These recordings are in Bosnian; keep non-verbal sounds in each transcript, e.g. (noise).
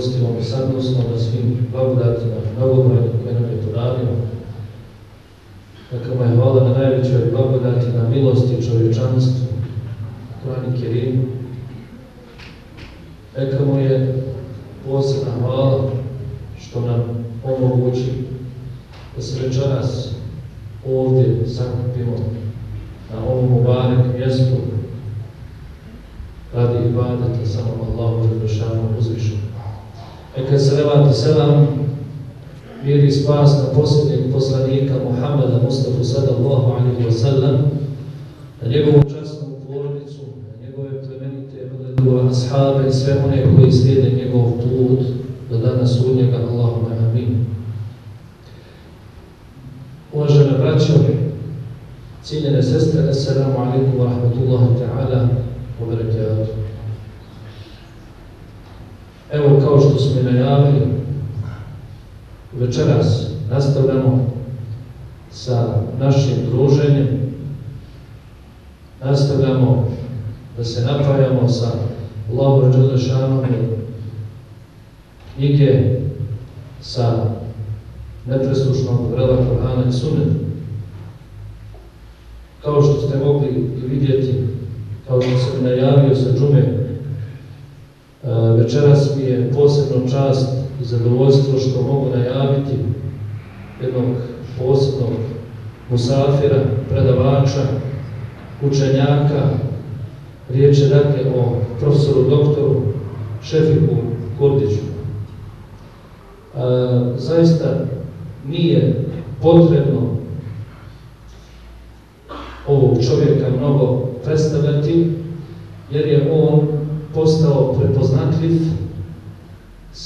milostivom i sadnosnom na svim blagodatima, mnogobrojnim koje nam je podario. Neka mu je hvala na najvećoj blagodati, na milosti čovječanstvu, Kur'an i Kerimu,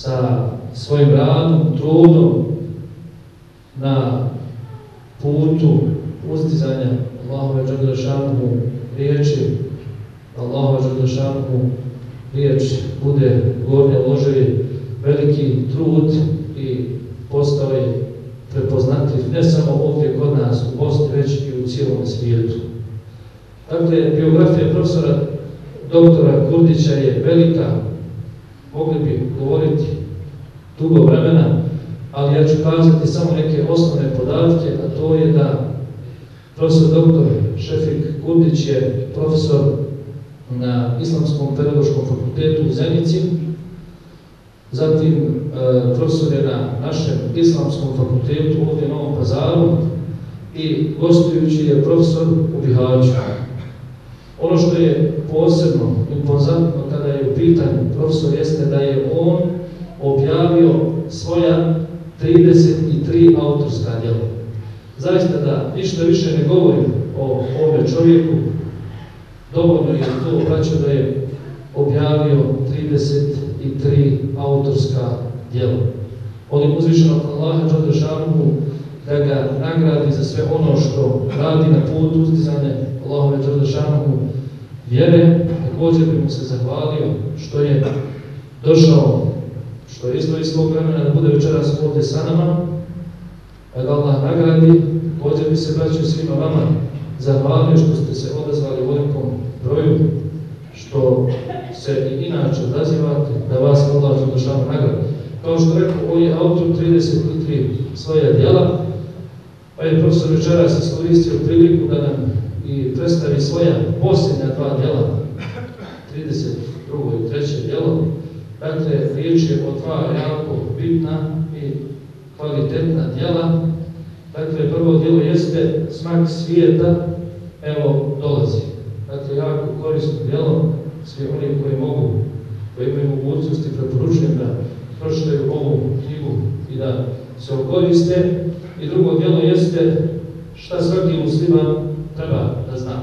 sa svojim radom, trudom na putu uzdizanja Allahove Đadrašanu riječi, Allahove Đadrašanu riječ bude gornje loževi veliki trud i postao je prepoznatljiv ne samo ovdje kod nas u Bosni, već i u cijelom svijetu. Dakle, biografija profesora doktora Kurdića je velika, mogli bi govoriti dugo vremena, ali ja ću kazati samo neke osnovne podatke, a to je da profesor doktor Šefik Kurdić je profesor na Islamskom pedagoškom fakultetu u Zenici, zatim e, profesor je na našem Islamskom fakultetu ovdje u Novom Pazaru i gostujući je profesor u Bihaću. Ono što je posebno impozantno kada je u pitanju profesor jeste da je on objavio svoja 33 autorska djela. Zaista da ništa više ne govorim o ovome čovjeku, dovoljno je to obraćao da je objavio 33 autorska djela. Olim uzvišenog Allaha Đadršanu da ga nagradi za sve ono što radi na putu uzdizane Allahove Đadršanu vjere, također bi mu se zahvalio što je došao, što je isto svog vremena da bude večeras ovdje sa nama, pa da ga Allah nagradi, također bi se braćio svima vama zahvalio što ste se odazvali u velikom broju, što se i inače odazivate, da vas Allah zadošava nagradi. Kao što rekao, on je autor 33 svoja djela, pa je profesor večeras iskoristio priliku da nam i predstavi svoja posljednja dva djela, 32. i 3. djelo. Dakle, riječ je o dva jako bitna i kvalitetna djela. Dakle, prvo djelo jeste smak svijeta, evo, dolazi. Dakle, jako korisno djelo, svi oni koji mogu, koji imaju mogućnosti, preporučujem da pročitaju ovu knjigu i da se okoriste. I drugo djelo jeste šta svaki musliman treba da zna.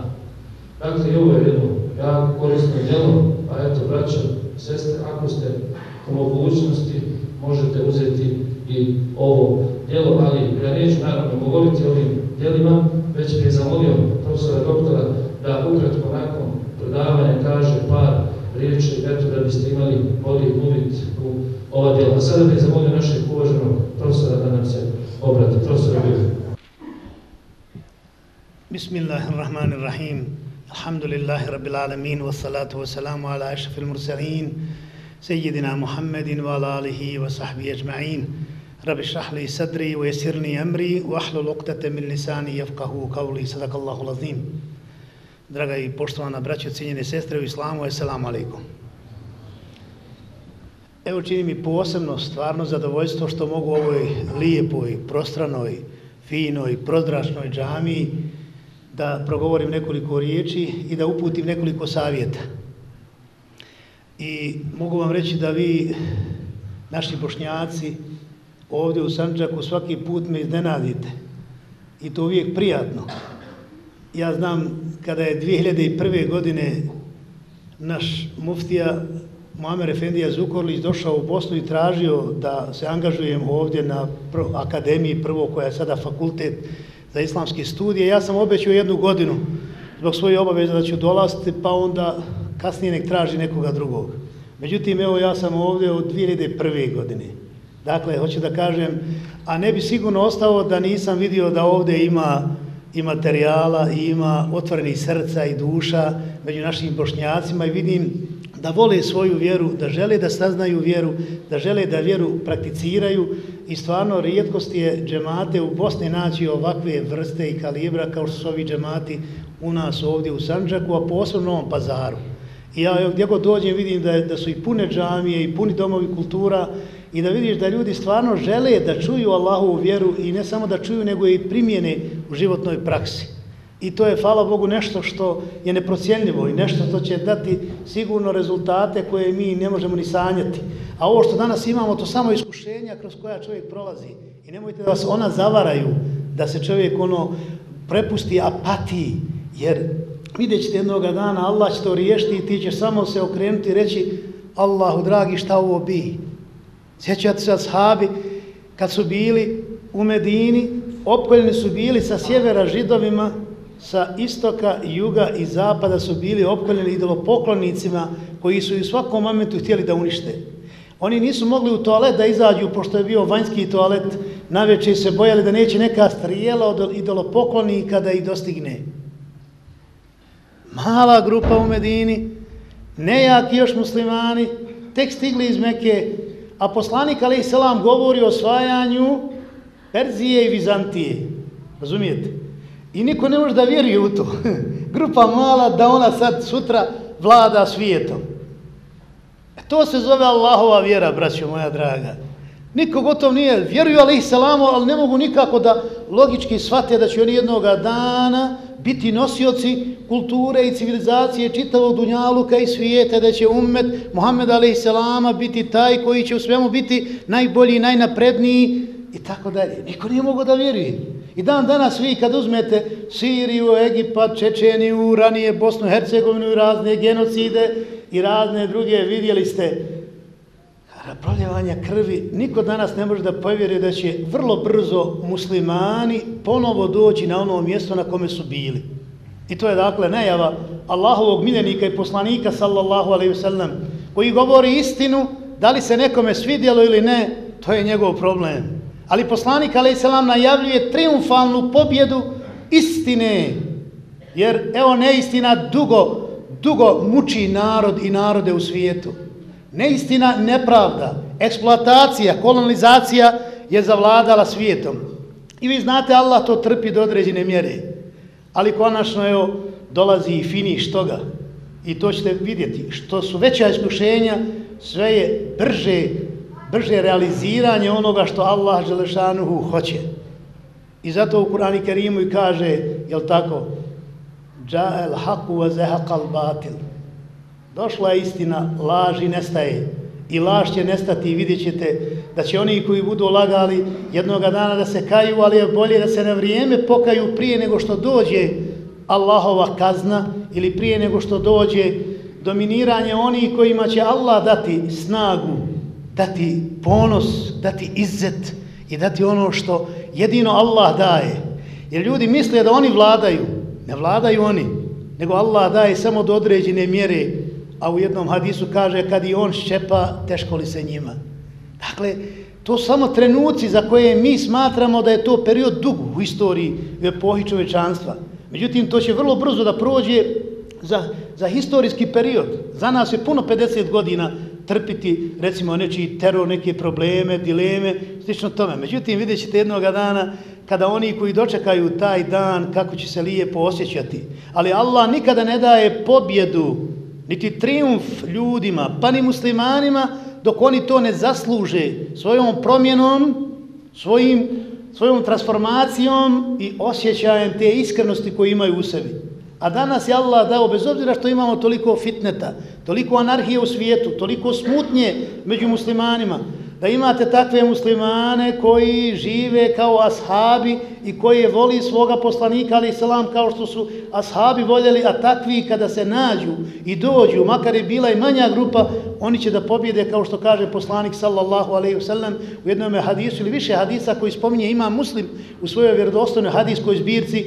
Dakle, i ovo je jedno jako korisno djelo, pa eto, braća, sestre, ako ste u mogućnosti, možete uzeti i ovo djelo, ali ja neću naravno govoriti o ovim djelima, već bih zamolio profesora doktora da ukratko nakon predavanja kaže par riječi, eto da biste imali bolji uvid u ova djela. A sada bih zamolio našeg uvaženog profesora da nam se obrati. Profesor Bih. بسم الله الرحمن الرحيم الحمد لله رب العالمين والصلاة والسلام على أشرف المرسلين سيدنا محمد وعلى آله وصحبه أجمعين رب اشرح لي صدري ويسر لي أمري واحلل عقدة من لساني يفقهوا قولي صدق الله العظيم Draga i poštovana braća, cijenjene sestre u islamu, assalamu alaikum. Evo čini mi posebno stvarno zadovoljstvo što mogu u ovoj lijepoj, prostranoj, finoj, prodrašnoj džamiji da progovorim nekoliko riječi i da uputim nekoliko savjeta. I mogu vam reći da vi, naši bošnjaci, ovdje u Sanđaku svaki put me iznenadite. I to uvijek prijatno. Ja znam kada je 2001. godine naš muftija Muamer Efendija Zukorlić došao u Bosnu i tražio da se angažujem ovdje na akademiji prvo koja je sada fakultet za islamske studije. Ja sam obećao jednu godinu zbog svoje obaveze da ću dolaziti, pa onda kasnije nek traži nekoga drugog. Međutim, evo ja sam ovdje od 2001. godine. Dakle, hoću da kažem, a ne bi sigurno ostao da nisam vidio da ovdje ima i materijala i ima otvorenih srca i duša među našim bošnjacima i vidim da vole svoju vjeru, da žele da saznaju vjeru, da žele da vjeru prakticiraju i stvarno rijetkost je džemate u Bosni naći ovakve vrste i kalibra kao što su ovi džemati u nas ovdje u Sanđaku, a posebno u Novom pazaru. I ja gdje god dođem vidim da, da su i pune džamije i puni domovi kultura i da vidiš da ljudi stvarno žele da čuju Allahovu vjeru i ne samo da čuju nego i primjene u životnoj praksi. I to je, hvala Bogu, nešto što je neprocijenljivo i nešto što će dati sigurno rezultate koje mi ne možemo ni sanjati. A ovo što danas imamo, to samo iskušenja kroz koja čovjek prolazi. I nemojte da vas ona zavaraju, da se čovjek ono prepusti apatiji, jer vidjet ćete jednog dana, Allah će to riješiti i ti ćeš samo se okrenuti i reći Allahu dragi, šta ovo bi? Sjećate se ashabi kad su bili u Medini, opkoljeni su bili sa sjevera židovima, sa istoka, juga i zapada su bili opkoljeni idolopoklonicima koji su u svakom momentu htjeli da unište. Oni nisu mogli u toalet da izađu, pošto je bio vanjski toalet, na se bojali da neće neka strijela od idolopoklonika da ih dostigne. Mala grupa u Medini, nejaki još muslimani, tek stigli iz Mekke, a poslanik alaih selam govori o osvajanju Perzije i Vizantije. Razumijete? I niko ne može da vjeruje u to. (laughs) Grupa mala da ona sad sutra vlada svijetom. E to se zove Allahova vjera, braćo moja draga. Niko gotov nije, vjeruju alaih salamu, ali ne mogu nikako da logički shvate da će oni jednog dana biti nosioci kulture i civilizacije čitavog dunjaluka i svijeta, da će umet Muhammed a.s. biti taj koji će u svemu biti najbolji, najnapredniji i tako dalje. Niko nije mogo da vjeruje. I dan danas vi kad uzmete Siriju, Egipat, Čečeniju, ranije Bosnu, Hercegovinu i razne genocide i razne druge, vidjeli ste proljevanja krvi, niko danas ne može da povjeri da će vrlo brzo muslimani ponovo doći na ono mjesto na kome su bili. I to je dakle najava Allahovog miljenika i poslanika sallallahu alaihi wasallam koji govori istinu, da li se nekome svidjelo ili ne, to je njegov problem. Ali poslanik alaihi najavljuje triumfalnu pobjedu istine. Jer evo neistina dugo, dugo muči narod i narode u svijetu. Neistina, nepravda, eksploatacija, kolonizacija je zavladala svijetom. I vi znate, Allah to trpi do određene mjere. Ali konačno, evo, dolazi i finiš toga. I to ćete vidjeti. Što su veća iskušenja, sve je brže, brže realiziranje onoga što Allah Želešanuhu hoće. I zato u Kurani Kerimu i kaže, jel tako, Dža'el haku wa zahaqal batil. Došla je istina, laž i nestaje. I laž će nestati i vidjet ćete da će oni koji budu lagali jednoga dana da se kaju, ali je bolje da se na vrijeme pokaju prije nego što dođe Allahova kazna ili prije nego što dođe dominiranje onih kojima će Allah dati snagu, dati ponos, dati izzet i dati ono što jedino Allah daje. Jer ljudi misle da oni vladaju, ne vladaju oni, nego Allah daje samo do određene mjere a u jednom hadisu kaže kad i on ščepa, teško li se njima. Dakle, to samo trenuci za koje mi smatramo da je to period dug u istoriji u epohi čovečanstva. Međutim, to će vrlo brzo da prođe za, za historijski period. Za nas je puno 50 godina trpiti, recimo, nečiji teror, neke probleme, dileme, slično tome. Međutim, vidjet ćete jednog dana kada oni koji dočekaju taj dan, kako će se lijepo osjećati. Ali Allah nikada ne daje pobjedu, niti triumf ljudima, pa ni muslimanima, dok oni to ne zasluže svojom promjenom, svojim, svojom transformacijom i osjećajem te iskrenosti koje imaju u sebi. A danas je Allah dao, bez obzira što imamo toliko fitneta, toliko anarhije u svijetu, toliko smutnje među muslimanima, da imate takve muslimane koji žive kao ashabi i koji voli svoga poslanika, ali selam kao što su ashabi voljeli, a takvi kada se nađu i dođu, makar je bila i manja grupa, oni će da pobjede, kao što kaže poslanik sallallahu alaihi wasallam u jednom hadisu ili više hadisa koji spominje ima muslim u svojoj vjerodostojnoj hadiskoj zbirci,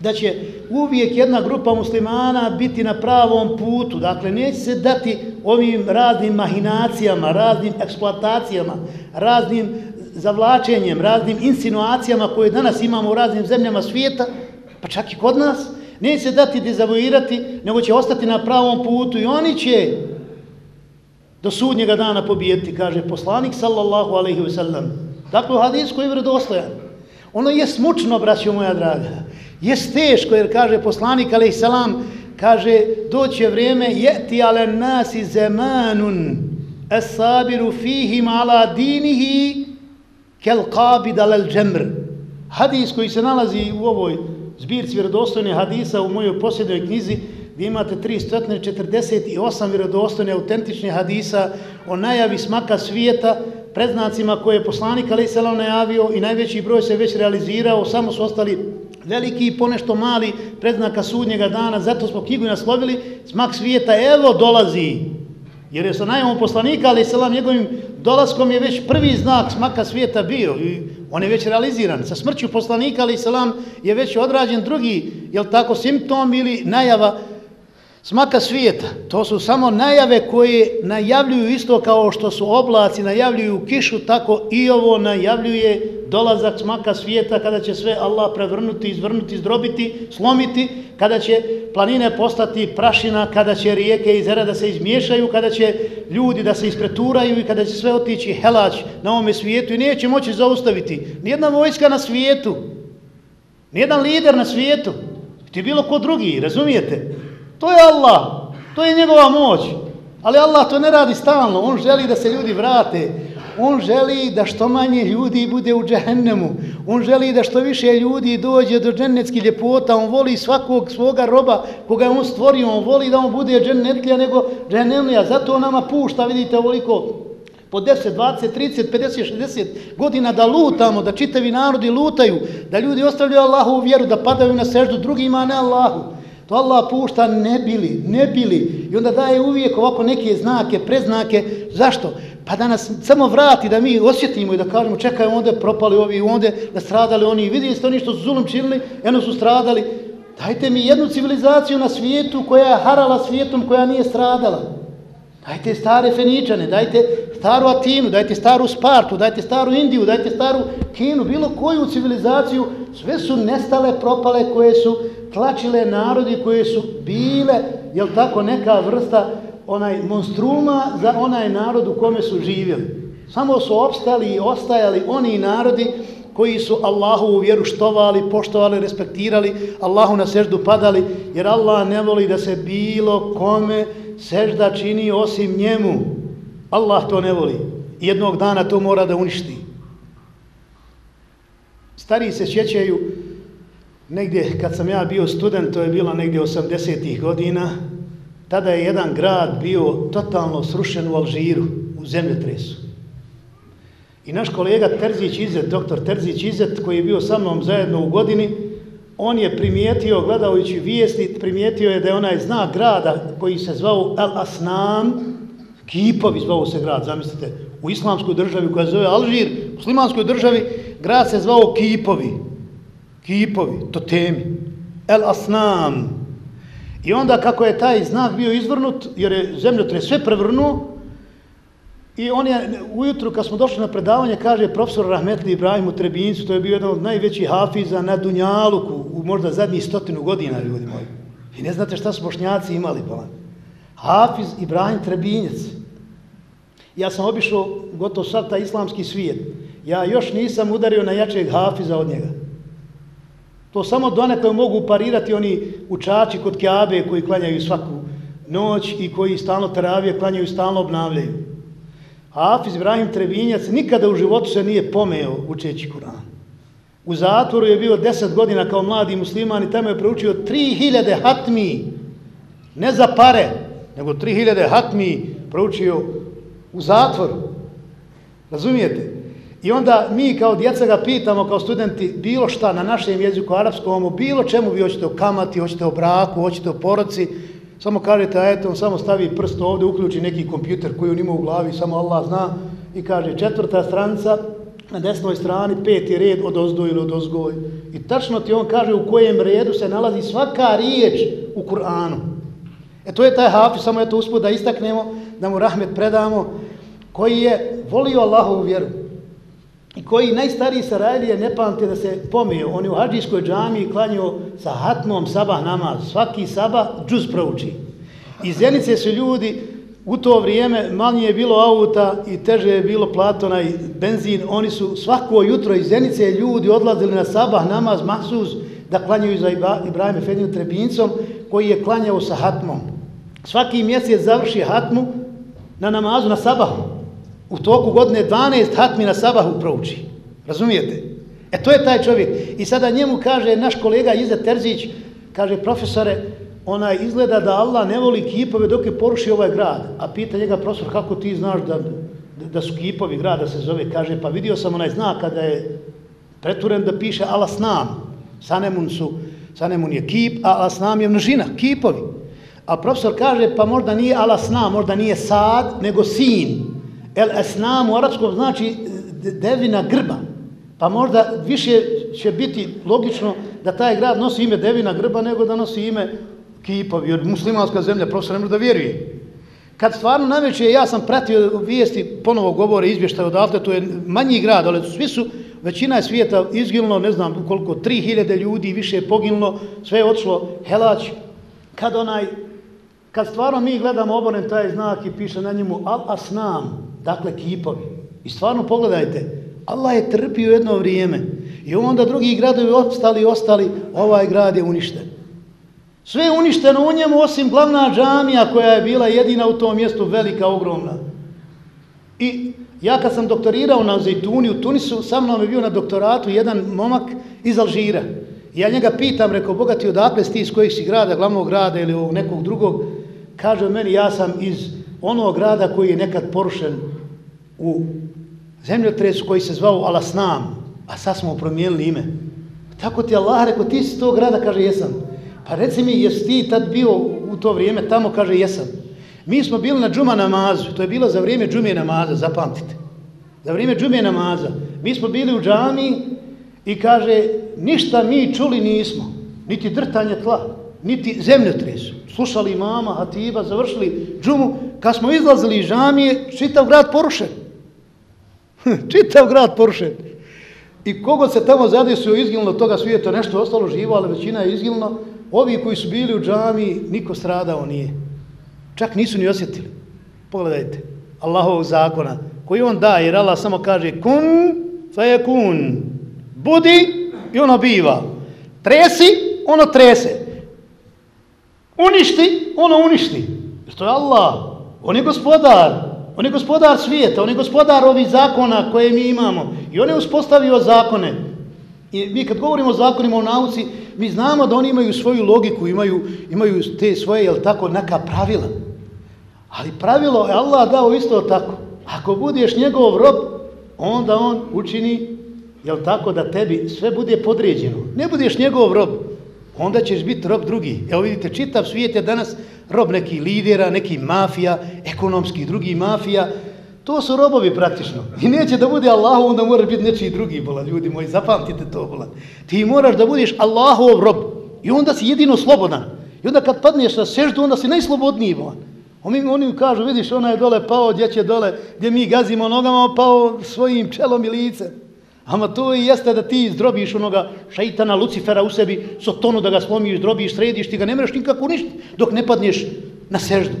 da će uvijek jedna grupa muslimana biti na pravom putu. Dakle, neće se dati ovim raznim mahinacijama, raznim eksploatacijama, raznim zavlačenjem, raznim insinuacijama koje danas imamo u raznim zemljama svijeta, pa čak i kod nas, neće se dati dezavoirati, nego će ostati na pravom putu i oni će do sudnjega dana pobijeti, kaže poslanik sallallahu alaihi wa sallam. Dakle, u koji je vredostojan. Ono je smučno, braćo moja draga. Jest teško jer kaže poslanik alaih salam, kaže doće vrijeme jeti ale nasi zemanun es sabiru fihim ala dinihi kel qabid al džemr. Hadis koji se nalazi u ovoj zbirci vjerodostojne hadisa u mojoj posljednoj knjizi gdje imate 348 vjerodostojne autentične hadisa o najavi smaka svijeta predznacima koje je poslanik alaih salam najavio i najveći broj se već realizirao, samo su ostali veliki i ponešto mali predznaka sudnjega dana, zato smo knjigu naslovili, smak svijeta, evo dolazi, jer je sa najmom poslanika, ali selam njegovim dolaskom je već prvi znak smaka svijeta bio i on je već realiziran. Sa smrću poslanika, ali selam je već odrađen drugi, jel tako, simptom ili najava smaka svijeta. To su samo najave koje najavljuju isto kao što su oblaci, najavljuju kišu, tako i ovo najavljuje dolazak smaka svijeta kada će sve Allah prevrnuti, izvrnuti, zdrobiti, slomiti, kada će planine postati prašina, kada će rijeke i zera da se izmiješaju, kada će ljudi da se ispreturaju i kada će sve otići helać na ovome svijetu i neće moći zaustaviti. Nijedna vojska na svijetu, nijedan lider na svijetu, ti bilo ko drugi, razumijete? To je Allah, to je njegova moć. Ali Allah to ne radi stalno, on želi da se ljudi vrate, on želi da što manje ljudi bude u džehennemu, on želi da što više ljudi dođe do džennetskih ljepota, on voli svakog svoga roba koga je on stvorio, on voli da on bude džennetlija nego džehennemlija, zato on nama pušta, vidite, ovoliko po 10, 20, 30, 50, 60 godina da lutamo, da čitavi narodi lutaju, da ljudi ostavljaju Allahu u vjeru, da padaju na seždu drugima, a ne Allahu. To Allah pušta ne bili, ne bili. I onda daje uvijek ovako neke znake, preznake. Zašto? Pa da nas samo vrati, da mi osjetimo i da kažemo čekaj, onda propali ovi, onda da stradali oni. Vidjeli ste oni što su zulom činili, jedno su stradali. Dajte mi jednu civilizaciju na svijetu koja je harala svijetom, koja nije stradala. Dajte stare Feničane, dajte staru Atinu, dajte staru Spartu, dajte staru Indiju, dajte staru Kinu, bilo koju civilizaciju, sve su nestale, propale, koje su tlačile narodi, koje su bile, jel tako, neka vrsta onaj monstruma za onaj narod u kome su živjeli. Samo su opstali i ostajali oni narodi koji su Allahovu vjeru štovali, poštovali, respektirali, Allahu na seždu padali, jer Allah ne voli da se bilo kome sežda čini osim njemu. Allah to ne voli. Jednog dana to mora da uništi. Stariji se sjećaju, negdje kad sam ja bio student, to je bilo negdje 80-ih godina, tada je jedan grad bio totalno srušen u Alžiru, u zemljotresu. I naš kolega Terzić Izet, doktor Terzić Izet, koji je bio sa mnom zajedno u godini, on je primijetio, gledajući vijesti, primijetio je da je onaj znak grada koji se zvao El Asnam, kipovi zvao se grad, zamislite, u islamskoj državi koja se zove Alžir, u muslimanskoj državi, grad se zvao kipovi, kipovi, totemi, El Asnam. I onda kako je taj znak bio izvrnut, jer je zemljotre sve prevrnuo, I on je ujutru kad smo došli na predavanje, kaže profesor Rahmetli Ibrahim u Trebincu, to je bio jedan od najvećih hafiza na Dunjaluku, u možda zadnjih stotinu godina, ljudi moji. I ne znate šta su bošnjaci imali, pa bolan. Hafiz Ibrahim Trebinjec. Ja sam obišao gotovo sad taj islamski svijet. Ja još nisam udario na jačeg hafiza od njega. To samo donekle mogu parirati oni učači kod Kjabe koji klanjaju svaku noć i koji stalno teravije klanjaju, stalno obnavljaju. Hafiz Ibrahim Trebinjac nikada u životu se nije pomeo učeći Kur'an. U zatvoru je bio deset godina kao mladi musliman i tamo je proučio 3000 hatmi, ne za pare, nego tri hiljade hatmi proučio u zatvoru. Razumijete? I onda mi kao djeca ga pitamo, kao studenti, bilo šta na našem jeziku, arapskom, bilo čemu vi hoćete o kamati, hoćete o braku, hoćete o poroci, samo kažete, a eto, on samo stavi prst ovdje, uključi neki kompjuter koji on ima u glavi, samo Allah zna, i kaže četvrta stranica, na desnoj strani peti red od ozdo ili od ozgoj. I tačno ti on kaže u kojem redu se nalazi svaka riječ u Kur'anu. E to je taj hafiz, samo eto uspud da istaknemo, da mu rahmet predamo, koji je volio Allahovu vjeru i koji najstariji Sarajlije ne pamte da se pomio. On je u hađijskoj džami klanio sa hatmom sabah namaz. Svaki sabah džuz prouči. Iz Zenice su ljudi u to vrijeme manje je bilo auta i teže je bilo platona i benzin. Oni su svako jutro iz Zenice ljudi odlazili na sabah namaz mahsuz da klanjaju za Ibrahim Efendiju Trebincom koji je klanjao sa hatmom. Svaki mjesec završi hatmu na namazu na sabahu u toku godine 12 hatmi na sabahu prouči. Razumijete? E to je taj čovjek. I sada njemu kaže naš kolega Iza Terzić, kaže profesore, ona izgleda da Allah ne voli kipove dok je porušio ovaj grad. A pita njega profesor, kako ti znaš da, da su kipovi grada se zove? Kaže, pa vidio sam onaj znak kada je preturen da piše Alasnam. Sanemun su, Sanemun je kip, a Alasnam je množina, kipovi. A profesor kaže, pa možda nije Alasnam, možda nije sad, nego sin. El esnam u arapskom znači devina grba. Pa možda više će biti logično da taj grad nosi ime devina grba nego da nosi ime kipovi. Jer muslimanska zemlja prosto ne može da vjeruje. Kad stvarno najveće, ja sam pratio vijesti, ponovo govore izvještaj odavde, to je manji grad, ali svi su, većina je svijeta izginulo, ne znam koliko, 3000 ljudi više je poginulo, sve je odšlo helać. Kad onaj, kad stvarno mi gledamo oboren taj znak i piše na njemu Al-Asnam, dakle kipovi. I stvarno pogledajte, Allah je trpio jedno vrijeme i onda drugi gradovi ostali ostali, ovaj grad je uništen. Sve je uništeno u njemu osim glavna džamija koja je bila jedina u tom mjestu, velika, ogromna. I ja kad sam doktorirao na Zajtuni u Tunisu, sa mnom je bio na doktoratu jedan momak iz Alžira. Ja njega pitam, rekao, Boga ti odakle si ti iz kojih si grada, glavnog grada ili nekog drugog, kaže meni, ja sam iz onog grada koji je nekad porušen u zemljotresu koji se zvao Alasnam, a sad smo promijenili ime. Tako ti Allah rekao, ti si tog grada, kaže, jesam. Pa reci mi, jesi ti tad bio u to vrijeme tamo, kaže, jesam. Mi smo bili na džuma namazu, to je bilo za vrijeme džumije namaza, zapamtite. Za vrijeme džumije namaza. Mi smo bili u džami i kaže, ništa mi čuli nismo, niti drtanje tla, niti zemljotres. Slušali mama, hatiba, završili džumu, kad smo izlazili iz džamije, čitav grad porušen. (laughs) čitav grad porušen. I kogo se tamo zadesio izgilno toga svijeta, nešto ostalo živo, ali većina je izgilno, ovi koji su bili u džami, niko stradao nije. Čak nisu ni osjetili. Pogledajte, Allahovog zakona, koji on daje, jer Allah samo kaže kun, fa je kun, budi i ono biva. Tresi, ono trese. Uništi, ono uništi. Jer to je Allah. On je gospodar. On je gospodar svijeta, on je gospodar ovih zakona koje mi imamo. I on je uspostavio zakone. I mi kad govorimo o zakonima o nauci, mi znamo da oni imaju svoju logiku, imaju, imaju te svoje, jel tako, neka pravila. Ali pravilo je Allah dao isto tako. Ako budeš njegov rob, onda on učini, jel tako, da tebi sve bude podređeno. Ne budeš njegov rob, onda ćeš biti rob drugi. Evo vidite, čitav svijet je danas rob neki lidera, neki mafija, ekonomski drugi mafija. To su robovi praktično. I neće da bude Allahu, onda moraš biti nečiji drugi, bola, ljudi moji, zapamtite to, bola. Ti moraš da budeš Allahov rob. I onda si jedino slobodan. I onda kad padneš na seždu, onda si najslobodniji, bolan. Oni, oni kažu, vidiš, ona je dole pao, gdje dole, gdje mi gazimo nogama, pao svojim čelom i licem. Ama to i jeste da ti zdrobiš onoga šeitana Lucifera u sebi, sotonu da ga slomiš, zdrobiš, središ, ti ga ne mreš nikako ništa dok ne padneš na seždu.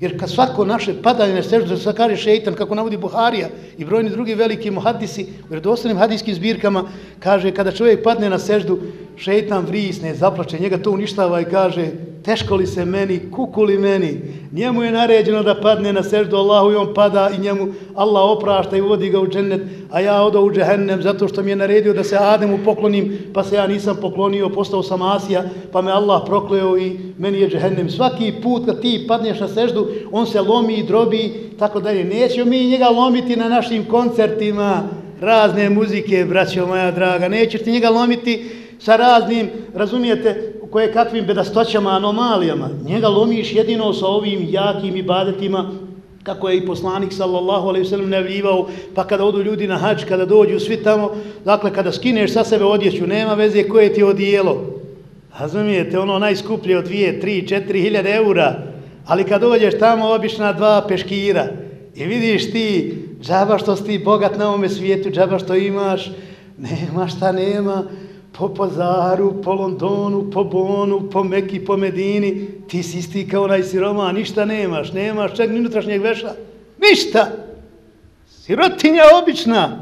Jer kad svako naše padanje na seždu, da kaže šeitan, kako navodi Buharija i brojni drugi veliki muhadisi, u redostanim hadijskim zbirkama, kaže kada čovjek padne na seždu, šeitan vrisne, zaplače, njega to uništava i kaže, teško li se meni, kuku li meni, njemu je naređeno da padne na seždu Allahu i on pada i njemu Allah oprašta i uvodi ga u džennet, a ja odo u džehennem zato što mi je naredio da se Ademu poklonim, pa se ja nisam poklonio, postao sam Asija, pa me Allah prokleo i meni je džehennem. Svaki put kad ti padneš na seždu, on se lomi i drobi, tako dalje. Nećemo mi njega lomiti na našim koncertima, razne muzike, braćo moja draga, nećeš ti njega lomiti sa raznim, razumijete, koje kakvim bedastoćama, anomalijama. Njega lomiš jedino sa ovim jakim ibadetima, kako je i poslanik sallallahu alaihi sallam nevljivao, pa kada odu ljudi na hač, kada dođu svi tamo, dakle, kada skineš sa sebe odjeću, nema veze koje ti je odijelo. Razumijete, ono najskuplje od dvije, tri, četiri hiljade eura, ali kad dođeš tamo, obična dva peškira i vidiš ti, džaba što si bogat na ovome svijetu, džaba što imaš, (laughs) nema šta nema, po Pazaru, po Londonu, po Bonu, po Meki, po Medini, ti si isti kao onaj siroma, ništa nemaš, nemaš čak ni unutrašnjeg veša, ništa. Sirotinja obična,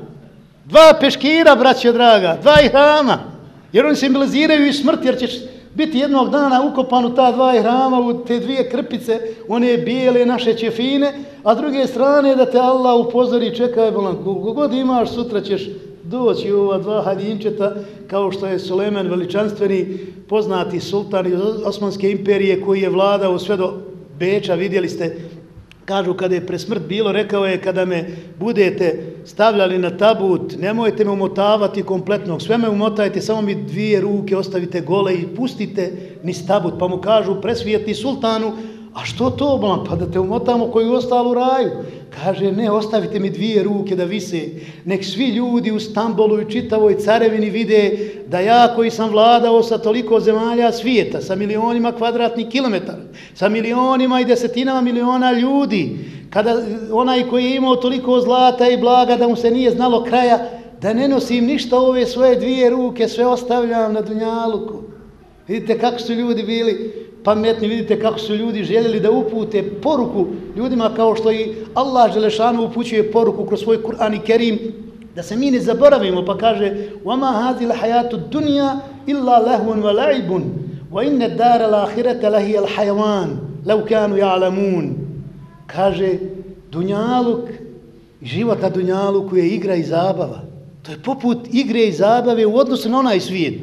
dva peškira, braćo draga, dva ihrama, jer oni simboliziraju i smrt, jer ćeš biti jednog dana ukopan u ta dva ihrama, u te dvije krpice, one bijele naše ćefine, a druge strane da te Allah upozori, čekaj, bolan, koliko god imaš, sutra ćeš doći u ova dva haljinčeta kao što je Suleman veličanstveni, poznati sultan iz Osmanske imperije koji je vladao sve do Beča, vidjeli ste, kažu kada je presmrt bilo, rekao je kada me budete stavljali na tabut, nemojte me umotavati kompletnog, sve me umotajte, samo mi dvije ruke ostavite gole i pustite ni tabut, pa mu kažu presvijetni sultanu, a što to, bolan, pa da te umotamo koji je ostalo u raju. Kaže, ne, ostavite mi dvije ruke da vise. Nek svi ljudi u Stambolu i čitavoj carevini vide da ja koji sam vladao sa toliko zemalja svijeta, sa milionima kvadratnih kilometara, sa milionima i desetinama miliona ljudi, kada onaj koji je imao toliko zlata i blaga da mu se nije znalo kraja, da ne nosim ništa ove svoje dvije ruke, sve ostavljam na Dunjaluku. Vidite kako su ljudi bili pametni, vidite kako su ljudi željeli da upute poruku ljudima kao što i Allah Želešanu upućuje poruku kroz svoj Kur'an i Kerim, da se mi ne zaboravimo, pa kaže وَمَا هَذِي الْحَيَاتُ الدُّنْيَا إِلَّا لَهُنْ وَلَعِبٌ وَإِنَّ الدَّارَ الْآخِرَةَ لَهِيَ الْحَيَوَانِ لَوْ كَانُوا يَعْلَمُونَ kaže Dunjaluk i života Dunjaluku je igra i zabava. To je poput igre i zabave u odnosu na onaj svijet.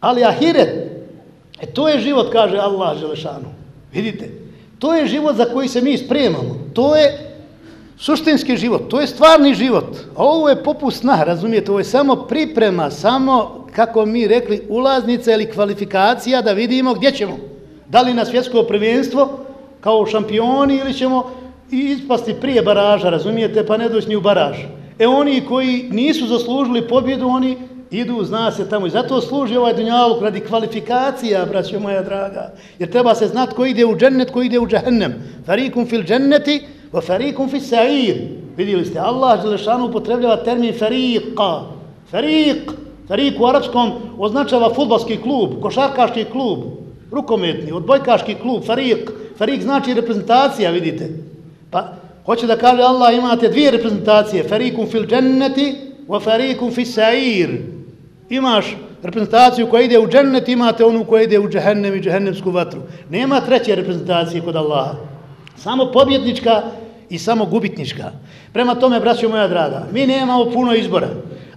Ali ahiret, E to je život, kaže Allah Želešanu. Vidite, to je život za koji se mi spremamo. To je suštinski život, to je stvarni život. A ovo je poput sna, razumijete, ovo je samo priprema, samo, kako mi rekli, ulaznica ili kvalifikacija da vidimo gdje ćemo. Da li na svjetsko prvenstvo, kao šampioni, ili ćemo ispasti prije baraža, razumijete, pa ne doći ni u baraž. E oni koji nisu zaslužili pobjedu, oni idu, zna se tamo i zato služi ovaj dunjaluk radi kvalifikacija, braćo moja draga. Jer treba se znat ko ide u džennet, ko ide u džehennem. Farikum fil dženneti, wa farikum fil sa'ir. Vidjeli ste, Allah Želešanu upotrebljava termin fariqa. Fariq, fariq u arapskom označava futbalski klub, košarkaški klub, rukometni, odbojkaški klub, fariq. Fariq znači reprezentacija, vidite. Pa, hoće da kaže Allah, imate dvije reprezentacije, farikum fil dženneti, wa farikum fil sa'ir imaš reprezentaciju koja ide u džennet, imate onu koja ide u džehennem i džehennemsku vatru. Nema treće reprezentacije kod Allaha. Samo pobjednička i samo gubitnička. Prema tome, braćo moja draga, mi nemamo puno izbora.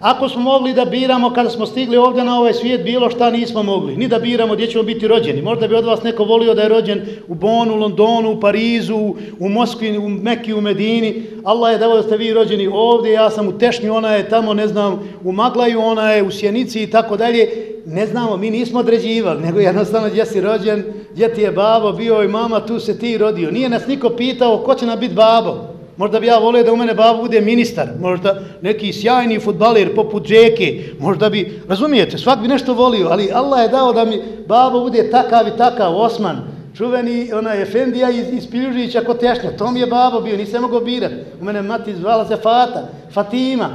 Ako smo mogli da biramo kada smo stigli ovdje na ovaj svijet, bilo šta nismo mogli. Ni da biramo gdje ćemo biti rođeni. Možda bi od vas neko volio da je rođen u Bonu, Londonu, u Parizu, u Moskvi, u Mekiju, u Medini. Allah je dao da ste vi rođeni ovdje, ja sam u Tešnju, ona je tamo, ne znam, u Maglaju, ona je u Sjenici i tako dalje. Ne znamo, mi nismo određivali, nego jednostavno gdje si rođen, gdje ti je babo bio i mama, tu se ti rodio. Nije nas niko pitao ko će nam biti babo. Možda bi ja volio da u mene babo bude ministar, možda neki sjajni futbaler poput Džeke, možda bi, razumijete, svak bi nešto volio, ali Allah je dao da mi babo bude takav i takav, Osman, čuveni onaj Efendija iz, iz Piljužića kod Tešnja, to mi je babo bio, nisam mogao birat. U mene mati zvala se Fata, Fatima,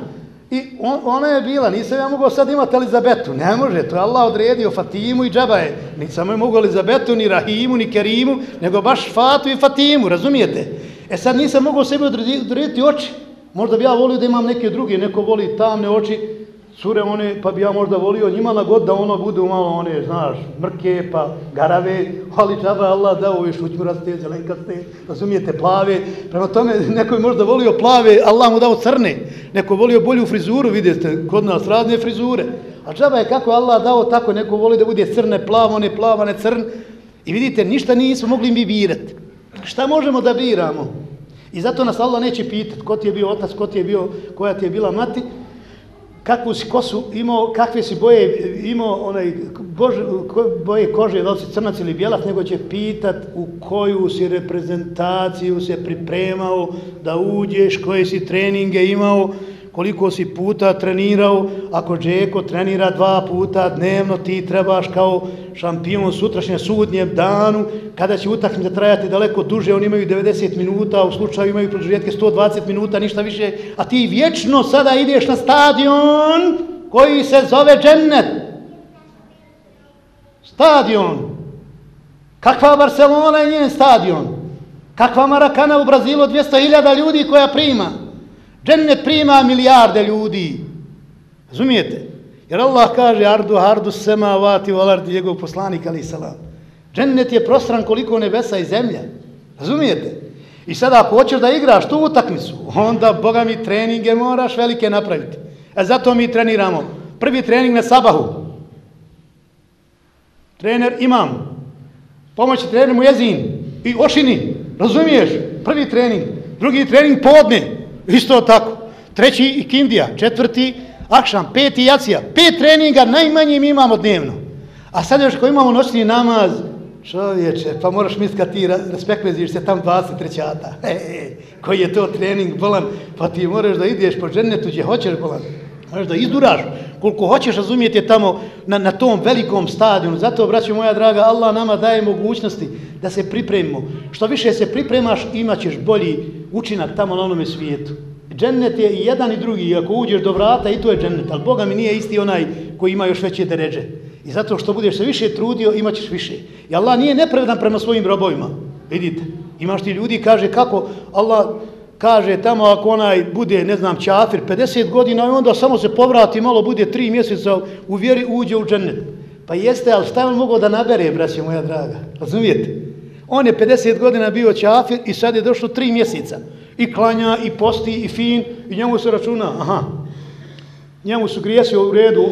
I on, ona je bila, nisam ja mogao sad imati Elizabetu, ne može, to je Allah odredio Fatimu i džaba je. Nisam je mogao Elizabetu, ni Rahimu, ni Kerimu, nego baš Fatu i Fatimu, razumijete? E sad nisam mogao sebi odrediti oči. Možda bi ja volio da imam neke druge, neko voli tamne oči, cure one, pa bi ja možda volio njima na god da ono bude malo one, znaš, mrke, pa garave, ali čaba Allah dao ove šućuraste, zelenkaste, razumijete, plave. Prema tome, neko je možda volio plave, Allah mu dao crne. Neko volio bolju frizuru, vidite, kod nas razne frizure. A čaba je kako Allah dao, tako neko voli da bude crne, plavo, ne plava, ne crn. I vidite, ništa nismo mogli mi birati. Šta možemo da biramo? I zato nas Allah neće pitati ko ti je bio otac, ko ti je bio, koja ti je bila mati, kakvu si kosu imao, kakve si boje imao, onaj, bož, boje kože, da li si crnac ili bijelat, nego će pitat u koju si reprezentaciju se pripremao da uđeš, koje si treninge imao, koliko si puta trenirao, ako Džeko trenira dva puta dnevno, ti trebaš kao šampion sutrašnje sudnje danu, kada će utakmica trajati daleko duže, oni imaju 90 minuta, u slučaju imaju produžetke 120 minuta, ništa više, a ti vječno sada ideš na stadion koji se zove Džennet. Stadion. Kakva Barcelona je njen stadion? Kakva Marakana u Brazilu 200.000 ljudi koja prima? Džennet prima milijarde ljudi. Razumijete? Jer Allah kaže ardu hardu sema vati valardi njegov poslanik ali salam. Džennet je prostran koliko nebesa i zemlja. Razumijete? I sada ako hoćeš da igraš tu utakmicu, onda Boga mi treninge moraš velike napraviti. A e zato mi treniramo. Prvi trening na sabahu. Trener imam. Pomoći trener mu jezin i ošini. Razumiješ? Prvi trening. Drugi trening podne. Isto tako. Treći ikindija, četvrti Akšan, peti jacija. Pet treninga najmanje mi imamo dnevno. A sad još ko imamo noćni namaz, čovječe, pa moraš misliti kad ti se tam 23 ata. (laughs) koji je to trening, bolan, pa ti moraš da ideš po džennetu gdje hoćeš, bolan. Moraš da izduraš koliko hoćeš razumijeti je tamo na, na tom velikom stadionu. Zato, braći moja draga, Allah nama daje mogućnosti da se pripremimo. Što više se pripremaš, imaćeš bolji učinak tamo na onome svijetu. Džennet je i jedan i drugi, i ako uđeš do vrata i to je džennet, ali Boga mi nije isti onaj koji ima još veće deređe. I zato što budeš se više trudio, imaćeš više. I Allah nije nepravedan prema svojim robovima. Vidite, imaš ti ljudi, kaže kako Allah kaže tamo ako onaj bude, ne znam, čafir, 50 godina i onda samo se povrati malo, bude 3 mjeseca u vjeri, uđe u džennet. Pa jeste, ali šta je on mogao da nabere, braće moja draga? Razumijete? On je 50 godina bio čafir i sad je došlo 3 mjeseca. I klanja, i posti, i fin, i njemu se računa, aha, njemu su grijesi u redu,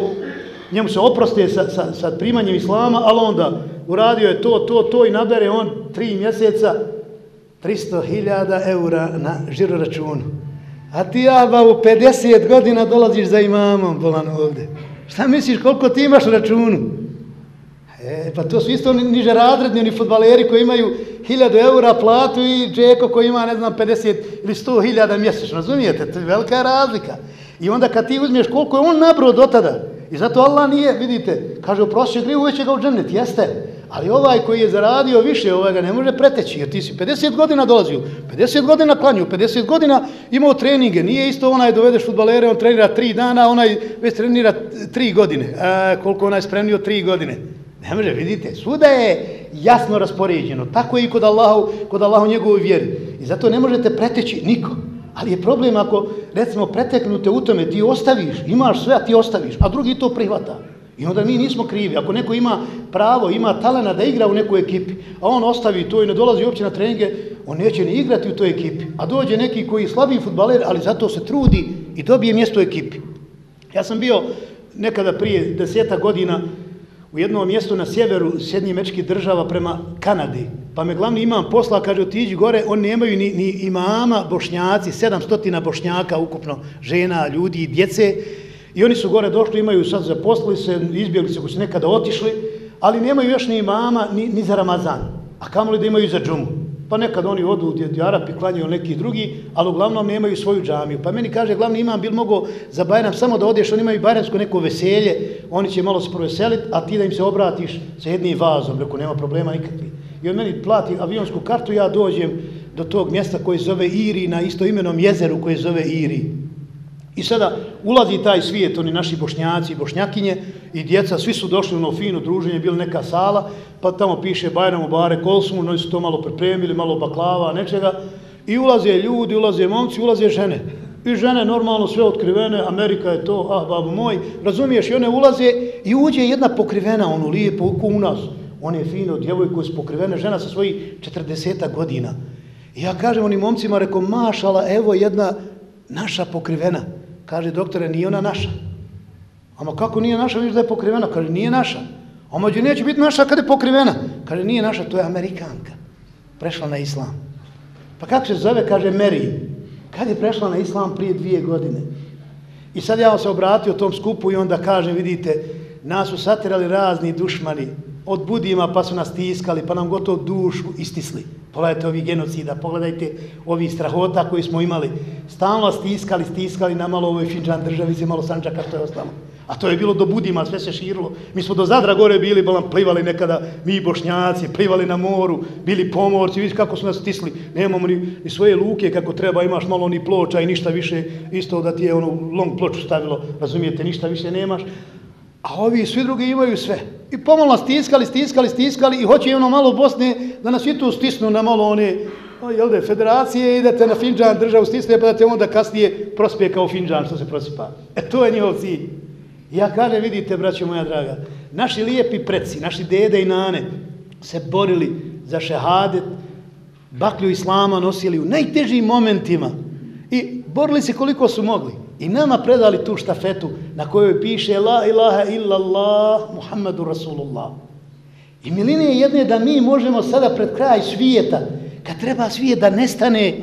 njemu se oproste sa, sa, sa primanjem islama, ali onda uradio je to, to, to i nabere on 3 mjeseca, 300.000 eura na žiro računu. A ti aba u 50 godina dolaziš za imamom, bolan ovde. Šta misliš, koliko ti imaš računu? E, pa to su isto niže radredni, oni futbaleri koji imaju 1000 eura platu i Džeko koji ima, ne znam, 50 ili 100.000 mjesečno. Razumijete? To je velika razlika. I onda kad ti uzmeš koliko je on nabro do tada, i zato Allah nije, vidite, kaže, oprosti griju, uveće ga u džennet, jeste. Ali ovaj koji je zaradio više, ovaj ga ne može preteći, jer ti si 50 godina dolazio, 50 godina klanju, 50 godina imao treninge. Nije isto onaj dovedeš futbalere, on trenira 3 dana, onaj već trenira 3 godine. e, koliko onaj spremnio 3 godine. Ne može, vidite, svuda je jasno raspoređeno. Tako je i kod Allahu, kod Allahu njegovoj vjeri. I zato ne možete preteći niko. Ali je problem ako, recimo, preteknute u tome, ti ostaviš, imaš sve, a ti ostaviš, a drugi to prihvata. I onda mi nismo krivi. Ako neko ima pravo, ima talena da igra u nekoj ekipi, a on ostavi to i ne dolazi uopće na treninge, on neće ni igrati u toj ekipi. A dođe neki koji je slabiji futbaler, ali zato se trudi i dobije mjesto u ekipi. Ja sam bio nekada prije deseta godina u jednom mjestu na sjeveru Sjednje mečke država prema Kanadi. Pa me glavni imam posla, kaže, otiđi gore, oni nemaju ni, ni imama bošnjaci, sedamstotina bošnjaka ukupno, žena, ljudi i djece. I oni su gore došli, imaju sad zaposlili se, izbjegli se koji su nekada otišli, ali nemaju još ni imama ni, ni za Ramazan. A kamo li da imaju za džumu? Pa nekad oni odu gdje di Arapi klanjaju neki drugi, ali uglavnom nemaju svoju džamiju. Pa meni kaže, glavni imam bil mogo za Bajram samo da odeš, oni imaju Bajramsko neko veselje, oni će malo se proveseliti, a ti da im se obratiš sa jednim vazom, reko, nema problema nikakvi. I on meni plati avionsku kartu, ja dođem do tog mjesta koji zove Iri, na isto imenom jezeru koje zove Iri. I sada ulazi taj svijet, oni naši bošnjaci i bošnjakinje i djeca, svi su došli u ono fino druženje, bila neka sala, pa tamo piše Bajram Bare Kolsumu, oni su to malo pripremili, malo baklava, nečega. I ulaze ljudi, ulaze momci, ulaze žene. I žene normalno sve otkrivene, Amerika je to, ah, babu moj, razumiješ, i one ulaze i uđe jedna pokrivena, ono lijepo, u nas. On je fino, djevojko je pokrivene, žena sa svojih 40 godina. I ja kažem onim momcima, reko, mašala, evo jedna naša pokrivena. Kaže, doktore, nije ona naša. Ama kako nije naša, vidiš da je pokrivena? Kaže, nije naša. A mađe neće biti naša kada je pokrivena. Kaže, nije naša, to je Amerikanka. Prešla na islam. Pa kako se zove? Kaže, Mary. Kad je prešla na islam prije dvije godine? I sad ja se obratio tom skupu i onda kažem, vidite, nas su satirali razni dušmani, od budima pa su nas tiskali, pa nam gotovo dušu istisli. Pogledajte ovi genocida, pogledajte ovi strahota koji smo imali. Stalno stiskali, stiskali na malo ovoj finđan državi, se malo sanđaka, to je ostalo. A to je bilo do budima, sve se širilo. Mi smo do Zadra gore bili, bolam, plivali nekada, mi bošnjaci, plivali na moru, bili pomorci, vidiš kako su nas stisli. Nemamo ni, ni svoje luke kako treba, imaš malo ni ploča i ništa više, isto da ti je ono long ploču stavilo, razumijete, ništa više nemaš. A ovi svi drugi imaju sve. I pomalo stiskali, stiskali, stiskali i hoće ono malo Bosne da nas i tu stisnu na malo one jel de, federacije i da te na Finđan državu stisne pa da te onda kasnije prospije kao Finđan što se prosipa. E to je njihov cilj. Ja kažem, vidite, braćo moja draga, naši lijepi preci, naši dede i nane se borili za šehadet, baklju islama nosili u najtežijim momentima i borili se koliko su mogli. I nama predali tu štafetu na kojoj piše La ilaha illallah Muhammedu Rasulullah. I miline je jedne da mi možemo sada pred kraj svijeta, kad treba svijet da nestane,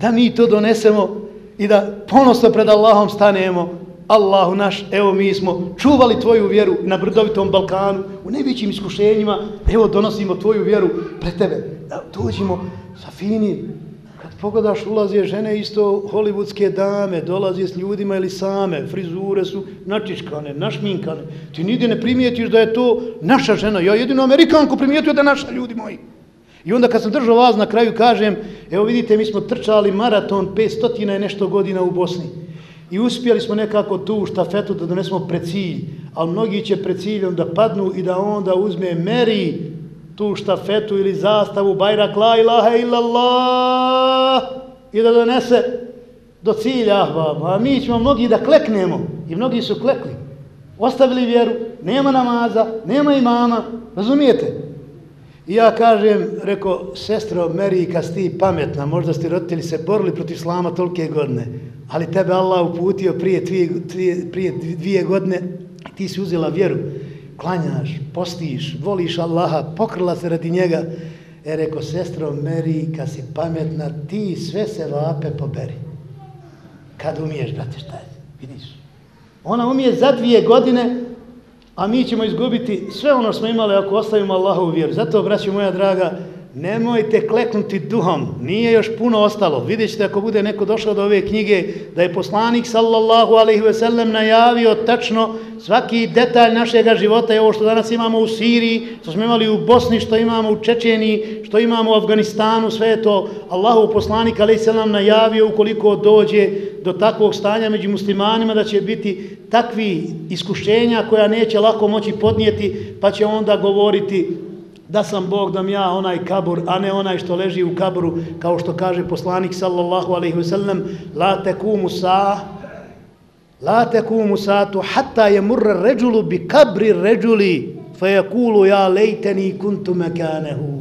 da mi to donesemo i da ponosno pred Allahom stanemo. Allahu naš, evo mi smo čuvali tvoju vjeru na brdovitom Balkanu, u najvećim iskušenjima, evo donosimo tvoju vjeru pred tebe. Da dođimo sa finim pogledaš, ulaze žene isto hollywoodske dame, dolaze s ljudima ili same, frizure su načiškane, našminkane. Ti nigdje ne primijetiš da je to naša žena. Ja jedino Amerikanku primijetio da je naša, ljudi moji. I onda kad sam držao vas na kraju, kažem, evo vidite, mi smo trčali maraton 500 i nešto godina u Bosni. I uspjeli smo nekako tu štafetu da donesemo pred cilj. Ali mnogi će pred ciljom da padnu i da onda uzme meri tu štafetu ili zastavu bajrak la ilaha illallah i da donese do cilja ahbab. A mi ćemo mnogi da kleknemo i mnogi su klekli. Ostavili vjeru, nema namaza, nema imama, razumijete? I ja kažem, reko, sestro Meri, kad ti pametna, možda ste roditelji se borili protiv slama tolike godine, ali tebe Allah uputio prije dvije, dvije, prije dvije godine, ti si uzela vjeru klanjaš, postiš, voliš Allaha, pokrila se radi njega, e reko, sestro Meri, kad si pametna, ti sve se vape poberi. Kad umiješ, brate, šta je? Vidiš? Ona umije za dvije godine, a mi ćemo izgubiti sve ono smo imali ako ostavimo Allahu u vjeru. Zato, braći moja draga, Nemojte kleknuti duhom, nije još puno ostalo. Vidjet ćete ako bude neko došao do ove knjige da je poslanik sallallahu alaihi ve sellem najavio tačno svaki detalj našeg života je ovo što danas imamo u Siriji, što smo imali u Bosni, što imamo u Čečeniji, što imamo u Afganistanu, sve to Allahu poslanik alaihi sallam najavio ukoliko dođe do takvog stanja među muslimanima da će biti takvi iskušenja koja neće lako moći podnijeti pa će onda govoriti da sam Bog dam ja onaj kabur, a ne onaj što leži u kaburu, kao što kaže poslanik sallallahu alaihi wasallam, la tekumu sa, la tekumu satu, hatta je murra ređulu bi kabri ređuli, fe je kulu ja lejteni kuntu mekanehu.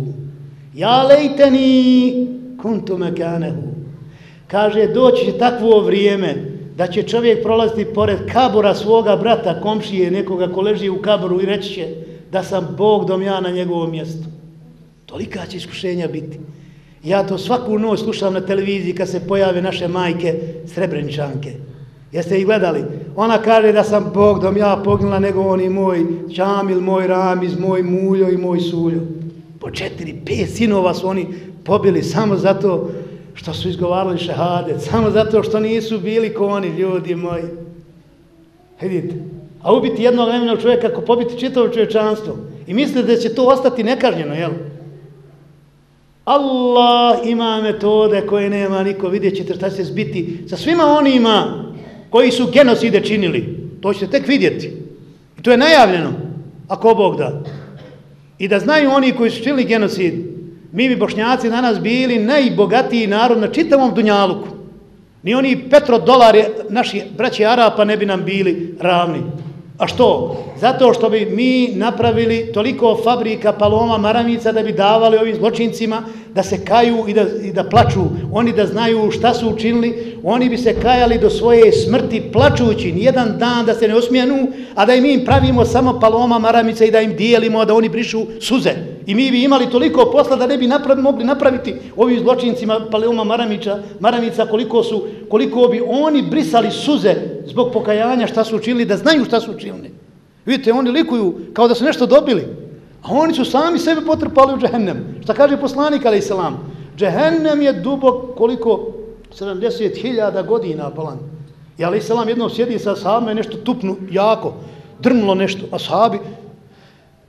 Ja lejteni kuntu mekanehu. Kaže, doći će takvo vrijeme, da će čovjek prolaziti pored kabura svoga brata, komšije, nekoga ko leži u kaburu i reći će, da sam Bog dom ja na njegovom mjestu. Tolika će iskušenja biti. Ja to svaku noć slušam na televiziji kad se pojave naše majke srebreničanke. Jeste ih gledali? Ona kaže da sam Bog dom ja pognula nego on i moj čamil, moj ramiz, moj muljo i moj suljo. Po četiri, pet sinova su oni pobili samo zato što su izgovarali šehadet, samo zato što nisu bili ko oni ljudi moji. Vidite, A ubiti jednog nevinog čovjeka ako pobiti čitavo čovječanstvo. I misli da će to ostati nekažnjeno, jel? Allah ima metode koje nema niko. Vidjet ćete šta će se zbiti sa svima onima koji su genocide činili. To ćete tek vidjeti. I to je najavljeno, ako Bog da. I da znaju oni koji su činili genocid, mi bi bošnjaci danas bili najbogatiji narod na čitavom Dunjaluku. Ni oni petrodolari naši braći Arapa ne bi nam bili ravni. A što? Zato što bi mi napravili toliko fabrika, paloma, maramica da bi davali ovim zločincima da se kaju i da, i da plaču. Oni da znaju šta su učinili, oni bi se kajali do svoje smrti plačući nijedan dan da se ne osmijenu, a da im pravimo samo paloma, maramica i da im dijelimo, da oni brišu suze. I mi bi imali toliko posla da ne bi napravi, mogli napraviti ovim zločincima Paleuma Maramića, maramica koliko, su, koliko bi oni brisali suze zbog pokajanja šta su učinili, da znaju šta su učinili. Vidite, oni likuju kao da su nešto dobili. A oni su sami sebe potrpali u džehennem. Šta kaže poslanik, ali selam? Džehennem je dubok koliko 70.000 godina palan. I ali selam jednom sjedi sa sahabima nešto tupnu jako, drnulo nešto, a sahabi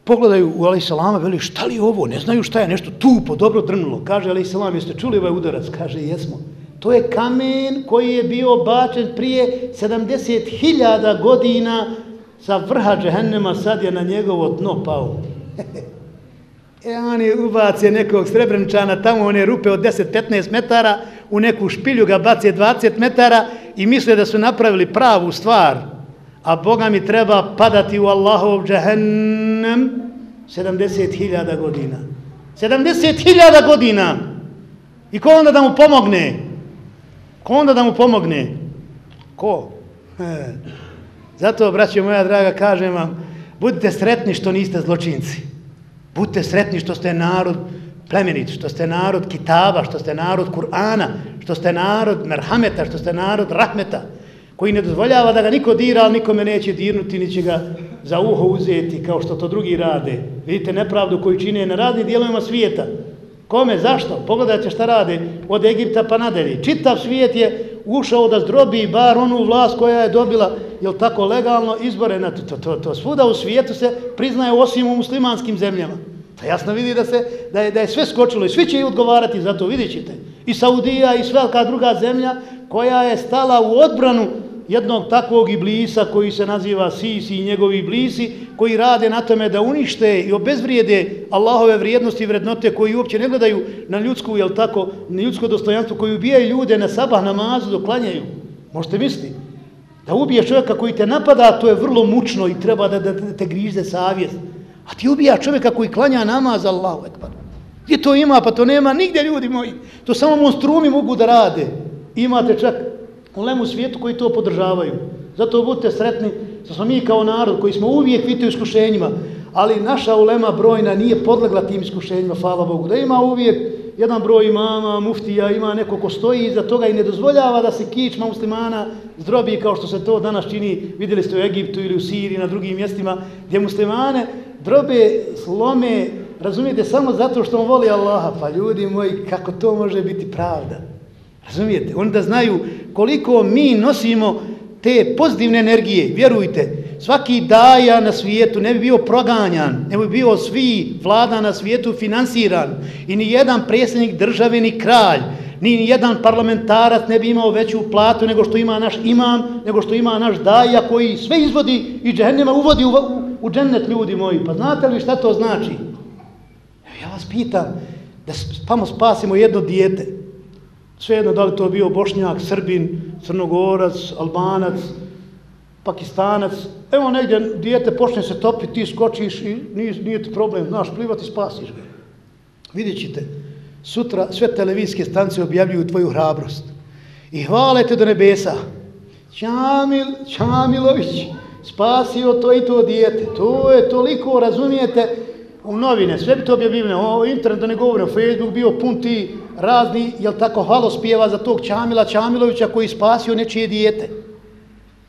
pogledaju u Ali Salama, veli, šta li ovo, ne znaju šta je, nešto tupo, dobro drnulo. Kaže Ali jeste čuli ovaj udarac? Kaže, jesmo. To je kamen koji je bio bačen prije 70.000 godina sa vrha džehennema, sad je na njegovo dno pao. (laughs) e, oni ubace nekog srebrničana tamo, one rupe od 10-15 metara, u neku špilju ga bace 20 metara i misle da su napravili pravu stvar. A Boga mi treba padati u Allahov džahennem 70.000 godina. 70.000 godina! I ko onda da mu pomogne? Ko onda da mu pomogne? Ko? E. Zato, braćo moja draga, kažem vam, budite sretni što niste zločinci. Budite sretni što ste narod plemenit, što ste narod kitaba, što ste narod Kur'ana, što ste narod merhameta, što ste narod rahmeta, koji ne dozvoljava da ga niko dira, ali nikome neće dirnuti, ni će ga za uho uzeti, kao što to drugi rade. Vidite nepravdu koju čine na raznim dijelovima svijeta. Kome, zašto? Pogledajte šta rade od Egipta pa nadalje. Čitav svijet je ušao da zdrobi bar onu vlast koja je dobila, jel tako, legalno izbore. Na to, to, to, to svuda u svijetu se priznaje osim u muslimanskim zemljama. Pa jasno vidi da, se, da, je, da je sve skočilo i svi će odgovarati za to, vidjet ćete. I Saudija i svelika druga zemlja koja je stala u odbranu jednog takvog iblisa koji se naziva Sisi i njegovi iblisi, koji rade na tome da unište i obezvrijede Allahove vrijednosti i vrednote koji uopće ne gledaju na ljudsku, jel tako, na ljudsko dostojanstvo, koji ubijaju ljude na sabah namazu dok klanjaju. Možete misliti? Da ubije čovjeka koji te napada, to je vrlo mučno i treba da, da, da te grižde savjest. A ti ubija čovjeka koji klanja namaz Allahu ekbar. Gdje to ima? Pa to nema nigdje ljudi moji. To samo monstrumi mogu da rade. Imate čak ulemu svijetu koji to podržavaju. Zato budite sretni što smo mi kao narod koji smo uvijek vidite u iskušenjima, ali naša ulema brojna nije podlegla tim iskušenjima, hvala Bogu. Da ima uvijek jedan broj imama, muftija, ima neko ko stoji iza toga i ne dozvoljava da se kičma muslimana zdrobi kao što se to danas čini, vidjeli ste u Egiptu ili u Siriji, na drugim mjestima, gdje muslimane drobe, slome, razumijete, samo zato što on voli Allaha. Pa ljudi moji, kako to može biti pravda? Razumijete? Oni da znaju koliko mi nosimo te pozitivne energije, vjerujte, svaki daja na svijetu ne bi bio proganjan, ne bi bio svi vlada na svijetu finansiran i ni jedan predsjednik države ni kralj, ni jedan parlamentarac ne bi imao veću platu nego što ima naš imam, nego što ima naš daja koji sve izvodi i džennema uvodi u, u, u džennet ljudi moji. Pa znate li šta to znači? Ja vas pitam da spamo spasimo jedno dijete. Svejedno da li to bio Bošnjak, Srbin, Crnogorac, Albanac, Pakistanac. Evo negdje dijete počne se topiti, ti skočiš i nije, nije ti problem, znaš, plivati, spasiš ga. Vidjet ćete, sutra sve televizijske stanice objavljuju tvoju hrabrost. I hvale te do nebesa. Čamil, Čamilović, spasio to i to dijete. To je toliko, razumijete, u novine, sve bi to objavljivne, o internet da ne govorim, Facebook bio pun ti razni, jel tako, hvalospjeva za tog Čamila Čamilovića koji spasio nečije dijete.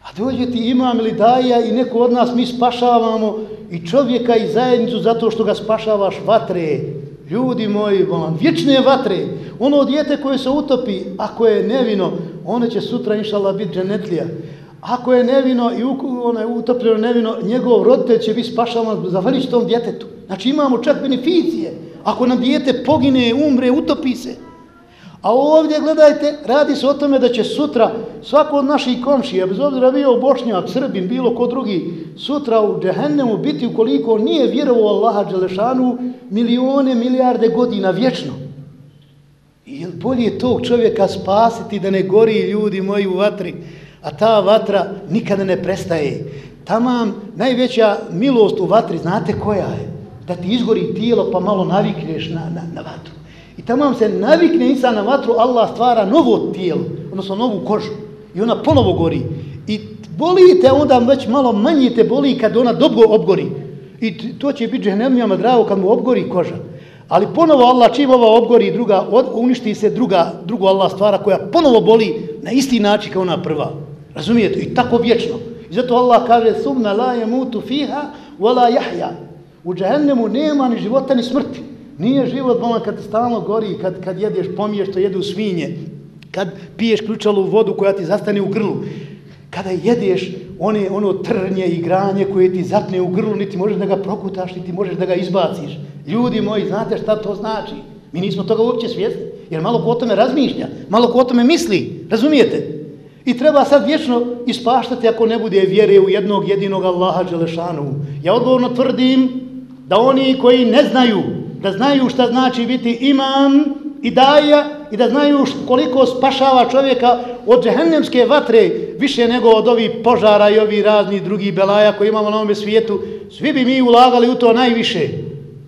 A dođe ti imam ili daja i neko od nas mi spašavamo i čovjeka i zajednicu zato što ga spašavaš vatre. Ljudi moji, volam, vječne vatre. Ono dijete koje se utopi, ako je nevino, ono će sutra, inšala, biti dženetlija. Ako je nevino i ono je utopljeno nevino, njegov roditelj će biti spašavan zahvaljujući tom djetetu. Znači imamo čak beneficije. Ako nam dijete pogine, umre, utopi se. A ovdje, gledajte, radi se o tome da će sutra svako od naših komšija, bez obzira bio Bošnjak, Srbin, bilo ko drugi, sutra u džehennemu biti ukoliko nije vjerovo Allaha Đelešanu milione, milijarde godina vječno. I bolje tog čovjeka spasiti da ne gori ljudi moji u vatri, a ta vatra nikada ne prestaje. Tamam, najveća milost u vatri, znate koja je? Da ti izgori tijelo pa malo navikneš na, na, na vatru. I tamam se navikne insan na vatru, Allah stvara novo tijelo, odnosno novu kožu. I ona ponovo gori. I bolite onda već malo manje te boli kad ona dobro obgori. I to će biti džehnemijama drago kad mu obgori koža. Ali ponovo Allah čim ova obgori druga, uništi se druga, drugo Allah stvara koja ponovo boli na isti način kao ona prva. Razumijete? I tako vječno. I zato Allah kaže sumna la yamutu fiha wala yahya. U džehennemu nema ni života ni smrti. Nije život bolan kad stalno gori, kad, kad jedeš pomiješ što jedu svinje, kad piješ ključalu vodu koja ti zastane u grlu. Kada jedeš one, ono trnje i granje koje ti zapne u grlu, niti možeš da ga prokutaš, niti možeš da ga izbaciš. Ljudi moji, znate šta to znači? Mi nismo toga uopće svjesni, jer malo ko o tome razmišlja, malo ko o tome misli, razumijete? I treba sad vječno ispaštati ako ne bude vjere u jednog jedinog Allaha Đelešanu. Ja odgovorno tvrdim da oni koji ne znaju da znaju šta znači biti imam i daja i da znaju koliko spašava čovjeka od džehennemske vatre više nego od ovih požara i ovih raznih drugih belaja koje imamo na ovome svijetu. Svi bi mi ulagali u to najviše.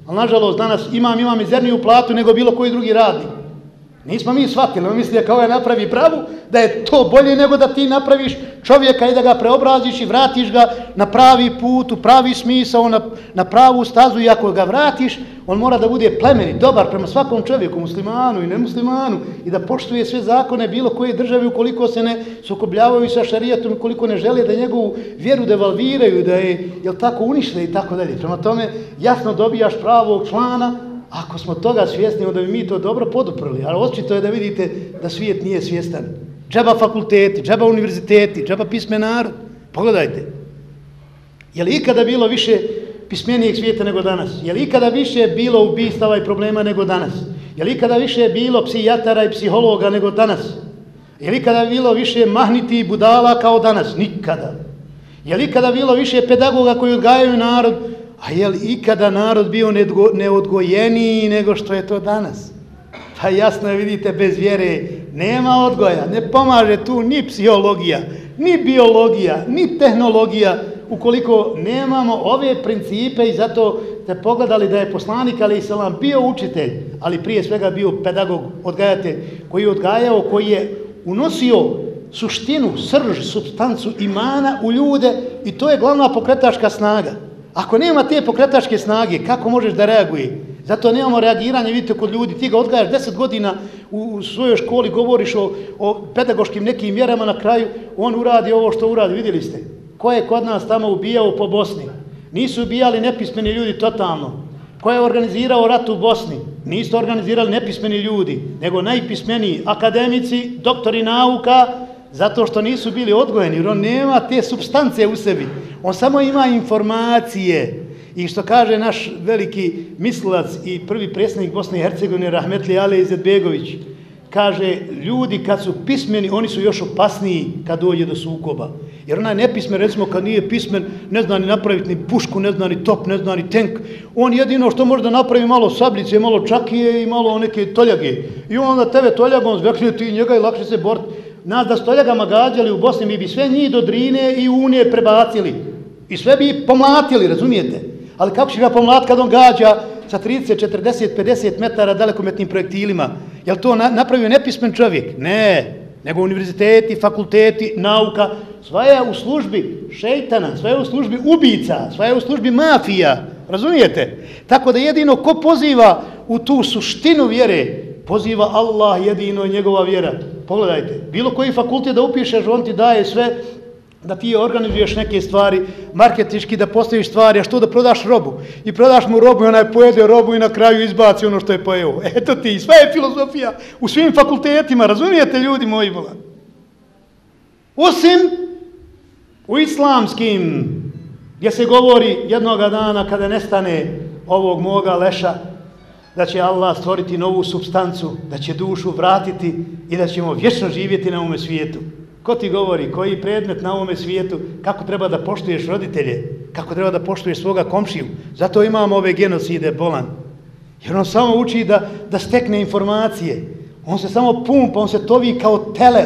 Ali nažalost danas imam, imam mizerniju platu nego bilo koji drugi radnik. Nismo mi shvatili, on misli da kao je napravi pravu, da je to bolje nego da ti napraviš čovjeka i da ga preobraziš i vratiš ga na pravi put, u pravi smisao, na, na pravu stazu i ako ga vratiš, on mora da bude plemeni, dobar prema svakom čovjeku, muslimanu i nemuslimanu i da poštuje sve zakone bilo koje države ukoliko se ne sukobljavaju sa šarijatom, ukoliko ne žele da njegovu vjeru devalviraju, da je, jel tako, unište i tako dalje. Prema tome, jasno dobijaš pravog člana, Ako smo toga svjesni, onda bi mi to dobro poduprli. Ali očito je da vidite da svijet nije svjestan. Džaba fakulteti, džaba univerziteti, džaba pismenar. Pogledajte. Je li ikada bilo više pismenijeg svijeta nego danas? Je li ikada više bilo ubistava i problema nego danas? Je li ikada više bilo psijatara i psihologa nego danas? Je li ikada bilo više mahniti i budala kao danas? Nikada. Je li ikada bilo više pedagoga koji odgajaju narod A je li ikada narod bio neodgojeniji nego što je to danas? Pa jasno je, vidite, bez vjere nema odgoja, ne pomaže tu ni psihologija, ni biologija, ni tehnologija, ukoliko nemamo ove principe i zato ste pogledali da je poslanik, ali i selam, bio učitelj, ali prije svega bio pedagog, odgajatelj, koji je odgajao, koji je unosio suštinu, srž, substancu imana u ljude i to je glavna pokretačka snaga. Ako nema te pokretačke snage, kako možeš da reaguje? Zato nemamo reagiranje, vidite, kod ljudi. Ti ga odgajaš deset godina u svojoj školi, govoriš o, o pedagoškim nekim mjerama na kraju, on uradi ovo što uradi, vidjeli ste. Ko je kod nas tamo ubijao po Bosni? Nisu ubijali nepismeni ljudi totalno. Ko je organizirao rat u Bosni? Nisu organizirali nepismeni ljudi, nego najpismeniji akademici, doktori nauka, zato što nisu bili odgojeni, jer on nema te substance u sebi. On samo ima informacije. I što kaže naš veliki mislilac i prvi predsjednik Bosne i Hercegovine, Rahmetli Ale Izetbegović, kaže, ljudi kad su pismeni, oni su još opasniji kad dođe do sukoba. Jer onaj nepismen, recimo, kad nije pismen, ne zna ni napraviti ni pušku, ne zna ni top, ne zna ni tank. On jedino što može da napravi malo sablice, malo čakije i malo neke toljage. I onda tebe toljagom zvekne ti njega i lakše se boriti nas da stoljagama gađali u Bosni, mi bi sve njih do Drine i Unije prebacili. I sve bi pomlatili, razumijete? Ali kako će ga pomlat kad on gađa sa 30, 40, 50 metara dalekometnim projektilima? Je to na, napravio nepismen čovjek? Ne, nego univerziteti, fakulteti, nauka, sva je u službi šeitana, sva je u službi ubica, sva je u službi mafija, razumijete? Tako da jedino ko poziva u tu suštinu vjere, poziva Allah jedino njegova vjera. Pogledajte, bilo koji fakultet da upišeš, on ti daje sve da ti organizuješ neke stvari, marketički da postaviš stvari, a što da prodaš robu. I prodaš mu robu i onaj pojede robu i na kraju izbaci ono što je pojeo. (laughs) Eto ti, sva je filozofija u svim fakultetima, razumijete ljudi moji volan? Osim u islamskim, gdje se govori jednoga dana kada nestane ovog moga leša, da će Allah stvoriti novu substancu, da će dušu vratiti i da ćemo vječno živjeti na ovome svijetu. Ko ti govori, koji predmet na ovome svijetu, kako treba da poštuješ roditelje, kako treba da poštuješ svoga komšiju. Zato imamo ove genocide bolan. Jer on samo uči da, da stekne informacije. On se samo pumpa, on se tovi kao tele,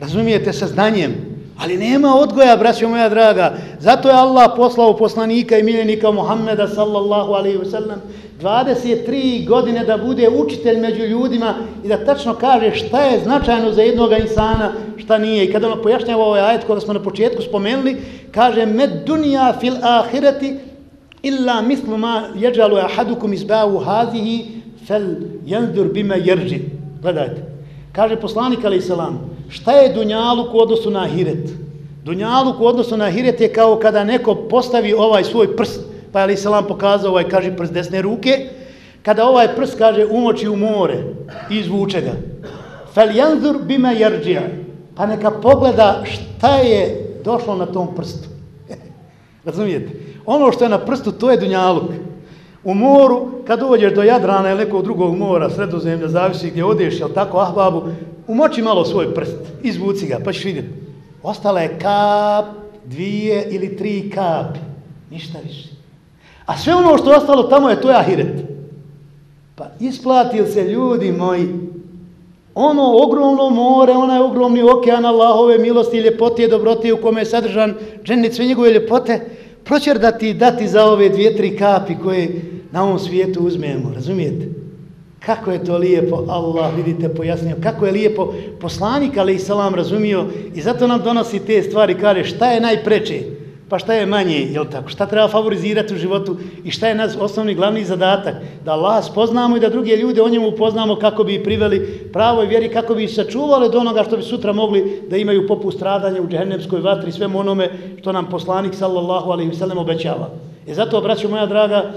razumijete, sa znanjem. Ali nema odgoja, braćo moja draga. Zato je Allah poslao poslanika i miljenika Muhammeda sallallahu alaihi wa sallam 23 godine da bude učitelj među ljudima i da tačno kaže šta je značajno za jednog insana, šta nije. I kada ono pojašnjava ovaj ajet koga smo na početku spomenuli, kaže med dunija fil ahireti illa mislu ma jeđalu ahadukum izbavu hazihi fel jendur bima jerži. Gledajte. Kaže poslanik alaihi sallamu šta je dunjaluk u odnosu na ahiret? Dunjaluk u odnosu na ahiret je kao kada neko postavi ovaj svoj prst pa je Isalam pokazao ovaj, kaže, prst desne ruke, kada ovaj prst, kaže, umoči u more i izvuče ga. Fel janzur bime jarđija, pa neka pogleda šta je došlo na tom prstu. (laughs) Razumijete? Ono što je na prstu, to je dunjaluk. U moru, kad uvođeš do Jadrana ili nekog drugog mora, sredozemlja, zavisi gdje odeš, jel tako, ahbabu, umoči malo svoj prst, izvuci ga, pa ćeš vidjeti. Ostala je kap, dvije ili tri kapi. Ništa više. A sve ono što je ostalo tamo je to je ahiret. Pa isplatil se ljudi moji ono ogromno more, onaj ogromni okean Allahove milosti i ljepote i dobrote u kome je sadržan džennet sve njegove ljepote, proćer da ti dati za ove dvije, tri kapi koje na ovom svijetu uzmemo, razumijete? Kako je to lijepo, Allah, vidite, pojasnio, kako je lijepo poslanik, ali i salam razumio i zato nam donosi te stvari, kaže šta je najpreče, Pa šta je manje, je tako? Šta treba favorizirati u životu i šta je nas osnovni glavni zadatak? Da Allah spoznamo i da druge ljude o njemu upoznamo kako bi priveli pravoj vjeri, kako bi sačuvali do onoga što bi sutra mogli da imaju poput stradanja u džehennemskoj vatri, svemu onome što nam poslanik sallallahu alaihi vselem obećava. I zato, braću moja draga,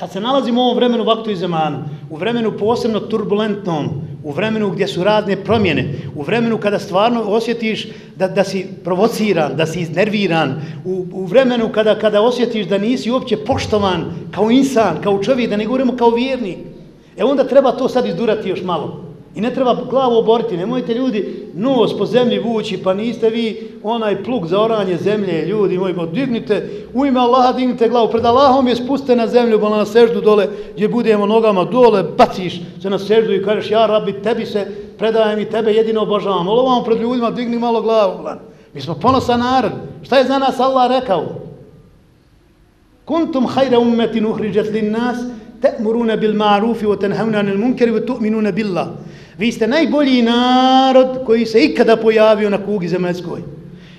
kad se nalazimo u ovom vremenu vaktu i zemanu, u vremenu posebno turbulentnom, u vremenu gdje su radne promjene, u vremenu kada stvarno osjetiš da, da si provociran, da si iznerviran, u, u vremenu kada, kada osjetiš da nisi uopće poštovan kao insan, kao čovjek, da ne govorimo kao vjernik, e onda treba to sad izdurati još malo. I ne treba glavu oboriti, nemojte ljudi nos po zemlji vući, pa niste vi onaj plug za oranje zemlje, ljudi moji, pa dignite, u ime Allaha dignite glavu, pred Allahom je spuste na zemlju, bola na seždu dole, gdje budemo nogama dole, baciš se na seždu i kažeš, ja rabi, tebi se predajem i tebe jedino obožavam, ali ovom pred ljudima digni malo glavu, glan. mi smo ponosan narod, šta je za nas Allah rekao? Kuntum hajra ummetin uhriđat lin nas, te'muruna bil ma'rufi wa tenhavna anil munkeri wa tu'minuna billah. Vi ste najbolji narod koji se ikada pojavio na kugi zemaljskoj.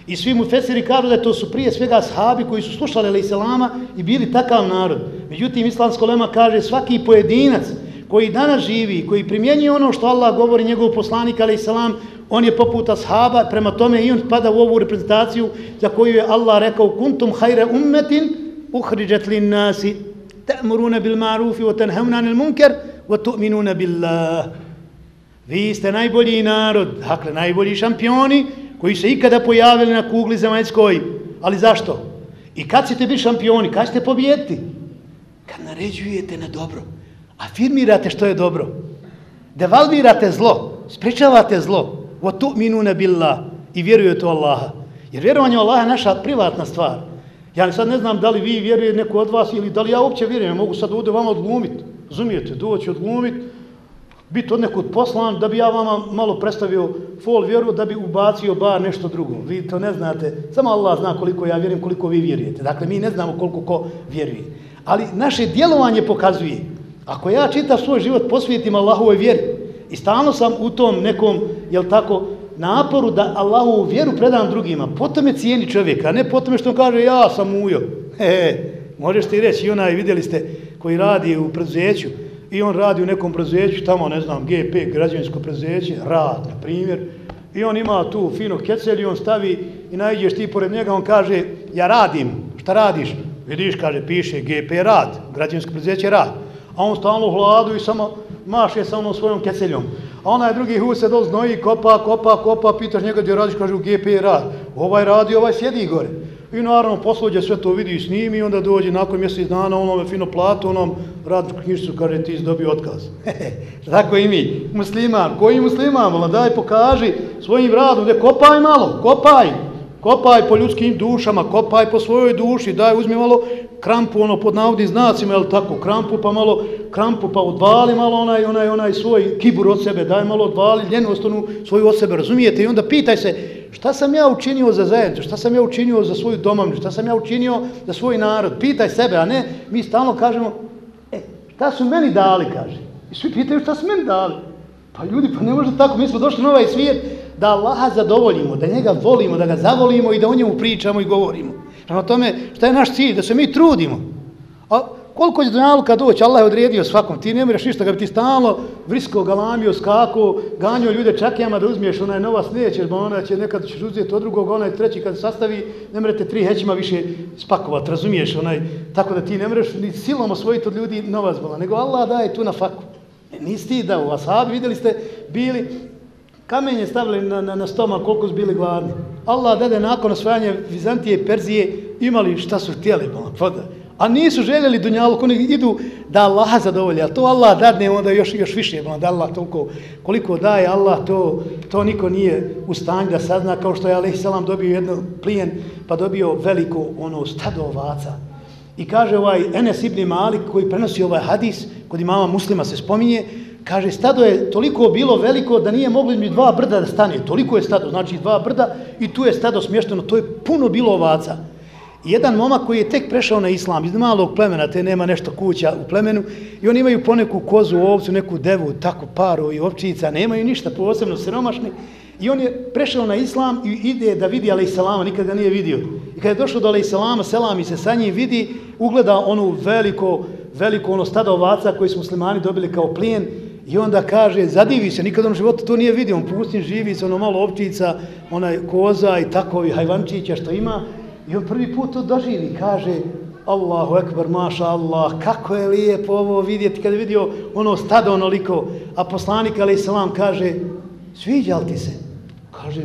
I svi mu fesiri kažu da to su prije svega sahabi koji su slušali ali Islama i bili takav narod. Međutim, islamsko lema kaže svaki pojedinac koji danas živi, koji primjenjuje ono što Allah govori njegov poslanik ali Islam, on je poput ashaba, prema tome i on spada u ovu reprezentaciju za koju je Allah rekao kuntum hajre ummetin uhriđet lin nasi ta'muruna bil ma'rufi wa tanhauna 'anil munkar wa tu'minuna billah. Vi ste najbolji narod, dakle najbolji šampioni koji se ikada pojavili na kugli zemaljskoj. Ali zašto? I kad ćete biti šampioni? Kad ćete pobijeti? Kad naređujete na dobro. Afirmirate što je dobro. Devalvirate zlo. Spričavate zlo. Wa tu'minuna billah. I vjerujete u Allaha. Jer vjerovanje u Allaha je naša privatna stvar. Ja sad ne znam da li vi vjerujete neko od vas ili da li ja uopće vjerujem. Mogu sad ovdje vama odglumiti. Razumijete? Doći odglumiti biti od nekud poslan da bi ja vama malo predstavio fol vjeru da bi ubacio bar nešto drugo. Vi to ne znate. Samo Allah zna koliko ja vjerujem, koliko vi vjerujete. Dakle, mi ne znamo koliko ko vjeruje. Ali naše djelovanje pokazuje. Ako ja čitav svoj život posvijetim Allahove vjeri i stalno sam u tom nekom, jel tako, naporu da Allahovu vjeru predam drugima, potom je cijeni čovjeka, a ne potom što kaže ja sam ujo. (laughs) He, he, možeš ti reći, i onaj vidjeli ste koji radi u preduzeću, i on radi u nekom preduzeću, tamo ne znam, GP, građansko preduzeće, rad, na primjer, i on ima tu fino kecelj i on stavi i najđeš ti pored njega, on kaže, ja radim, šta radiš? Vidiš, kaže, piše GP rad, građansko preduzeće rad. A on stalno u hladu i samo maše sa onom svojom keceljom. A onaj drugi hu se dol znoji, kopa, kopa, kopa, pitaš njega gdje radiš, kaže u GP rad. Ovaj radi, ovaj sjedi gore. I naravno poslođe sve to vidi i snimi i onda dođe nakon mjesec dana onome fino platu, onom rad knjižicu kaže ti si dobio otkaz. (laughs) Tako i mi. Musliman, koji musliman, vola, daj pokaži svojim radom, gdje kopaj malo, kopaj. Kopaj po ljudskim dušama, kopaj po svojoj duši, daj uzmi malo krampu ono pod navodnim znacima, jel tako, krampu pa malo, krampu pa odvali malo onaj, onaj, onaj svoj kibur od sebe, daj malo odvali ljenostonu svoju od sebe, razumijete? I onda pitaj se, šta sam ja učinio za zajednicu, šta sam ja učinio za svoju domovnu, šta sam ja učinio za svoj narod, pitaj sebe, a ne, mi stalno kažemo, e, šta su meni dali, kaže. I svi pitaju šta su meni dali. Pa ljudi, pa ne može tako, mi smo došli na ovaj svijet da Allaha zadovoljimo, da njega volimo, da ga zavolimo i da o njemu pričamo i govorimo. Prema tome, šta je naš cilj? Da se mi trudimo. A koliko će dunjaluka doći? Allah je odredio svakom. Ti ne mreš ništa, ga bi ti stalno vrisko, galamio, skako, ganio ljude čakijama da uzmiješ onaj novac, nećeš, ba ona će nekad ćeš uzeti od drugog, onaj treći kad sastavi, ne mrete tri hećima više spakovat, razumiješ, onaj, tako da ti ne mreš ni silom osvojiti od ljudi novac, bala, nego Allah daje tu na faku. E, nisi ti da u Asabi, vidjeli ste, bili kamenje stavili na, na, na stoma koliko su bili gladni. Allah dade nakon osvajanja Vizantije i Perzije imali šta su htjeli. Voda. A nisu željeli dunjalku, oni idu da Allah zadovolja. To Allah dadne onda još, još više. Da Allah toliko, koliko daje Allah, to, to niko nije u stanju da sazna. Kao što je Alih Salam dobio jedno plijen, pa dobio veliko ono stado ovaca. I kaže ovaj Enes ibn Malik koji prenosi ovaj hadis, kod imama muslima se spominje, Kaže, stado je toliko bilo veliko da nije mogli mi dva brda da stane. Toliko je stado, znači dva brda i tu je stado smješteno. To je puno bilo ovaca. Jedan momak koji je tek prešao na islam iz malog plemena, te nema nešto kuća u plemenu, i oni imaju poneku kozu, ovcu, neku devu, tako paru i ovčica, nemaju ništa posebno siromašni. I on je prešao na islam i ide da vidi alejselama, nikad ga nije vidio. I kada je došao do alejselama, selami selam i se sa njim vidi, ugleda onu veliko, veliko ono stado ovaca koji su muslimani dobili kao plijen I onda kaže, zadivi se, nikad on životu to nije vidio, on pustin živi se, ono malo ovčica, onaj koza i takovi hajvančića što ima. I on prvi put to doživi, kaže, Allahu ekber, maša Allah, kako je lijepo ovo vidjeti kada je vidio ono stado onoliko. A poslanik, ali selam, kaže, sviđa li ti se? Kaže,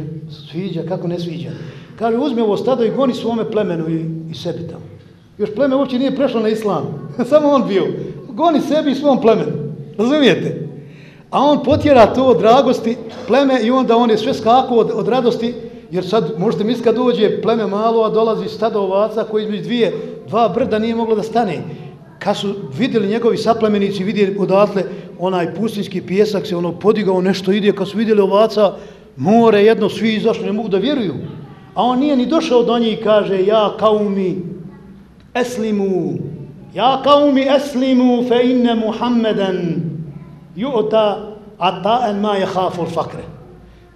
sviđa, kako ne sviđa? Kaže, uzmi ovo stado i goni svome plemenu i, i sebi tamo. Još pleme uopće nije prešlo na islam, (laughs) samo on bio. Goni sebi i svom plemenu, razumijete? A on potjera to od dragosti pleme i onda on je sve skako od, od radosti, jer sad možete misliti kad dođe pleme malo, a dolazi stado ovaca koji između dvije, dva brda nije moglo da stane. Kad su vidjeli njegovi saplemenici, vidjeli odatle onaj pustinski pjesak se ono podigao, nešto ide, kad su vidjeli ovaca, more jedno, svi izašli, ne mogu da vjeruju. A on nije ni došao do njih i kaže, ja kao mi eslimu, ja قوم أسلموا فإن محمدا يؤتى عطاء ما يخاف ma.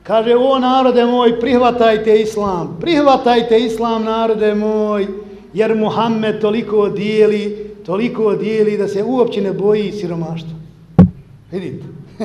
Kaže, o narode moj, prihvatajte islam, prihvatajte islam, narode moj, jer Muhammed toliko dijeli, toliko dijeli da se uopće ne boji siromaštva. Vidite? (laughs)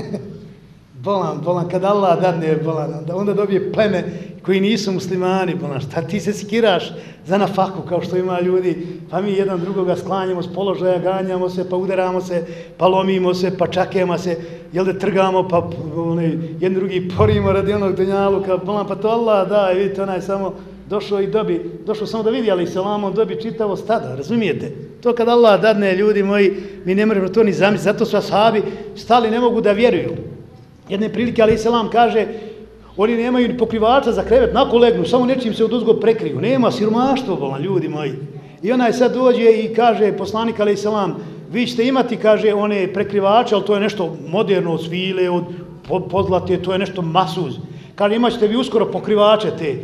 bolan, bolan, kad Allah dadne bolan, onda dobije pleme koji nisu muslimani, pa šta ti se skiraš za nafaku kao što ima ljudi, pa mi jedan drugoga sklanjamo s položaja, ganjamo se, pa udaramo se, pa lomimo se, pa čakemo se, jel da trgamo, pa onaj, jedan drugi porimo radi onog dunjaluka, bolan, pa to Allah da, i vidite, onaj samo došao i dobi, došao samo da vidi, ali se on dobi čitavo stada, razumijete? To kad Allah dadne, ljudi moji, mi ne možemo to ni zamisliti, zato su ashabi stali, ne mogu da vjeruju. Jedne prilike, ali selam kaže, oni nemaju ni pokrivača za krevet, nako legnu, samo nečim se oduzgo prekriju. Nema siromaštvo, bolan, ljudi moji. I onaj sad dođe i kaže, poslanik, ali selam, vi ćete imati, kaže, one prekrivače, ali to je nešto moderno od svile, od podlate, to je nešto masuz. Kaže, imat ćete vi uskoro pokrivače te.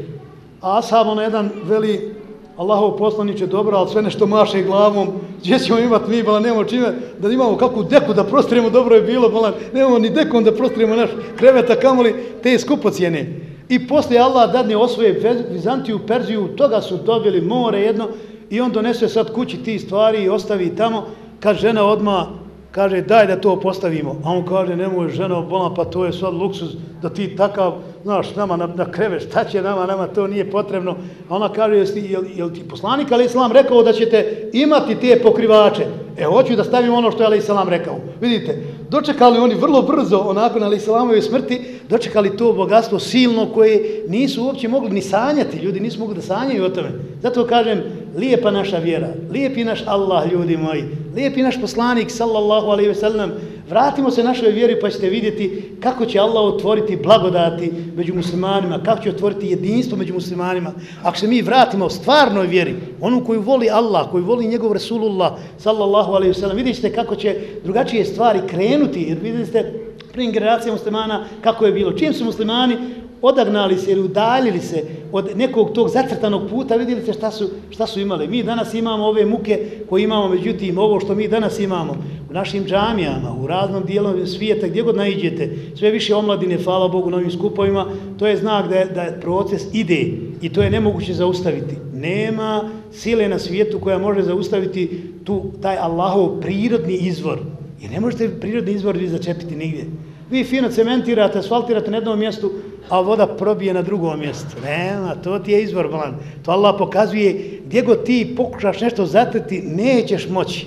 A samo ono jedan veli, Allahov poslaniće dobro, ali sve nešto maše glavom, gdje ćemo imati mi, bala, nemamo čime, da imamo kakvu deku da prostrijemo, dobro je bilo, bala, nemamo ni dekom da prostrijemo naš kreveta, kamoli te skupocijene. I poslije Allah dadne osvoje Vizantiju, Perziju, toga su dobili more jedno, i on donese sad kući ti stvari i ostavi tamo, kad žena odma kaže daj da to postavimo. A on kaže nemoj žena bolan, pa to je sad luksuz da ti takav, znaš, nama na, na kreve, šta će nama, nama to nije potrebno. A ona kaže, jel, jel, jel ti poslanik Ali Islam rekao da ćete imati te pokrivače? E, hoću da stavim ono što je Ali Salam rekao. Vidite, dočekali oni vrlo brzo, onako na salamove smrti, dočekali to bogatstvo silno koje nisu uopće mogli ni sanjati, ljudi nisu mogli da sanjaju o tome. Zato kažem, lijepa naša vjera, lijepi naš Allah, ljudi moji, lijepi naš poslanik, sallallahu alaihi ve sellem, Vratimo se našoj vjeri pa ćete vidjeti kako će Allah otvoriti blagodati među muslimanima, kako će otvoriti jedinstvo među muslimanima. Ako se mi vratimo stvarnoj vjeri, onu koju voli Allah, koju voli njegov Resulullah, sallallahu alaihi wasallam, vidjet ćete kako će drugačije stvari krenuti, jer vidjet ćete prvim generacijama muslimana kako je bilo. Čim su muslimani odagnali se ili udaljili se od nekog tog zacrtanog puta, vidjeli se šta su, šta su imali. Mi danas imamo ove muke koje imamo, međutim, ovo što mi danas imamo u našim džamijama, u raznom dijelom svijeta, gdje god naiđete, sve više omladine, hvala Bogu, na ovim skupovima, to je znak da je, da proces ide i to je nemoguće zaustaviti. Nema sile na svijetu koja može zaustaviti tu, taj Allahov prirodni izvor. Jer ne možete prirodni izvor vi začepiti nigdje. Vi fino cementirate, asfaltirate na jednom mjestu, a voda probije na drugom mjestu. Nema, to ti je izvor bolan. To Allah pokazuje gdje god ti pokušaš nešto zatrti, nećeš moći.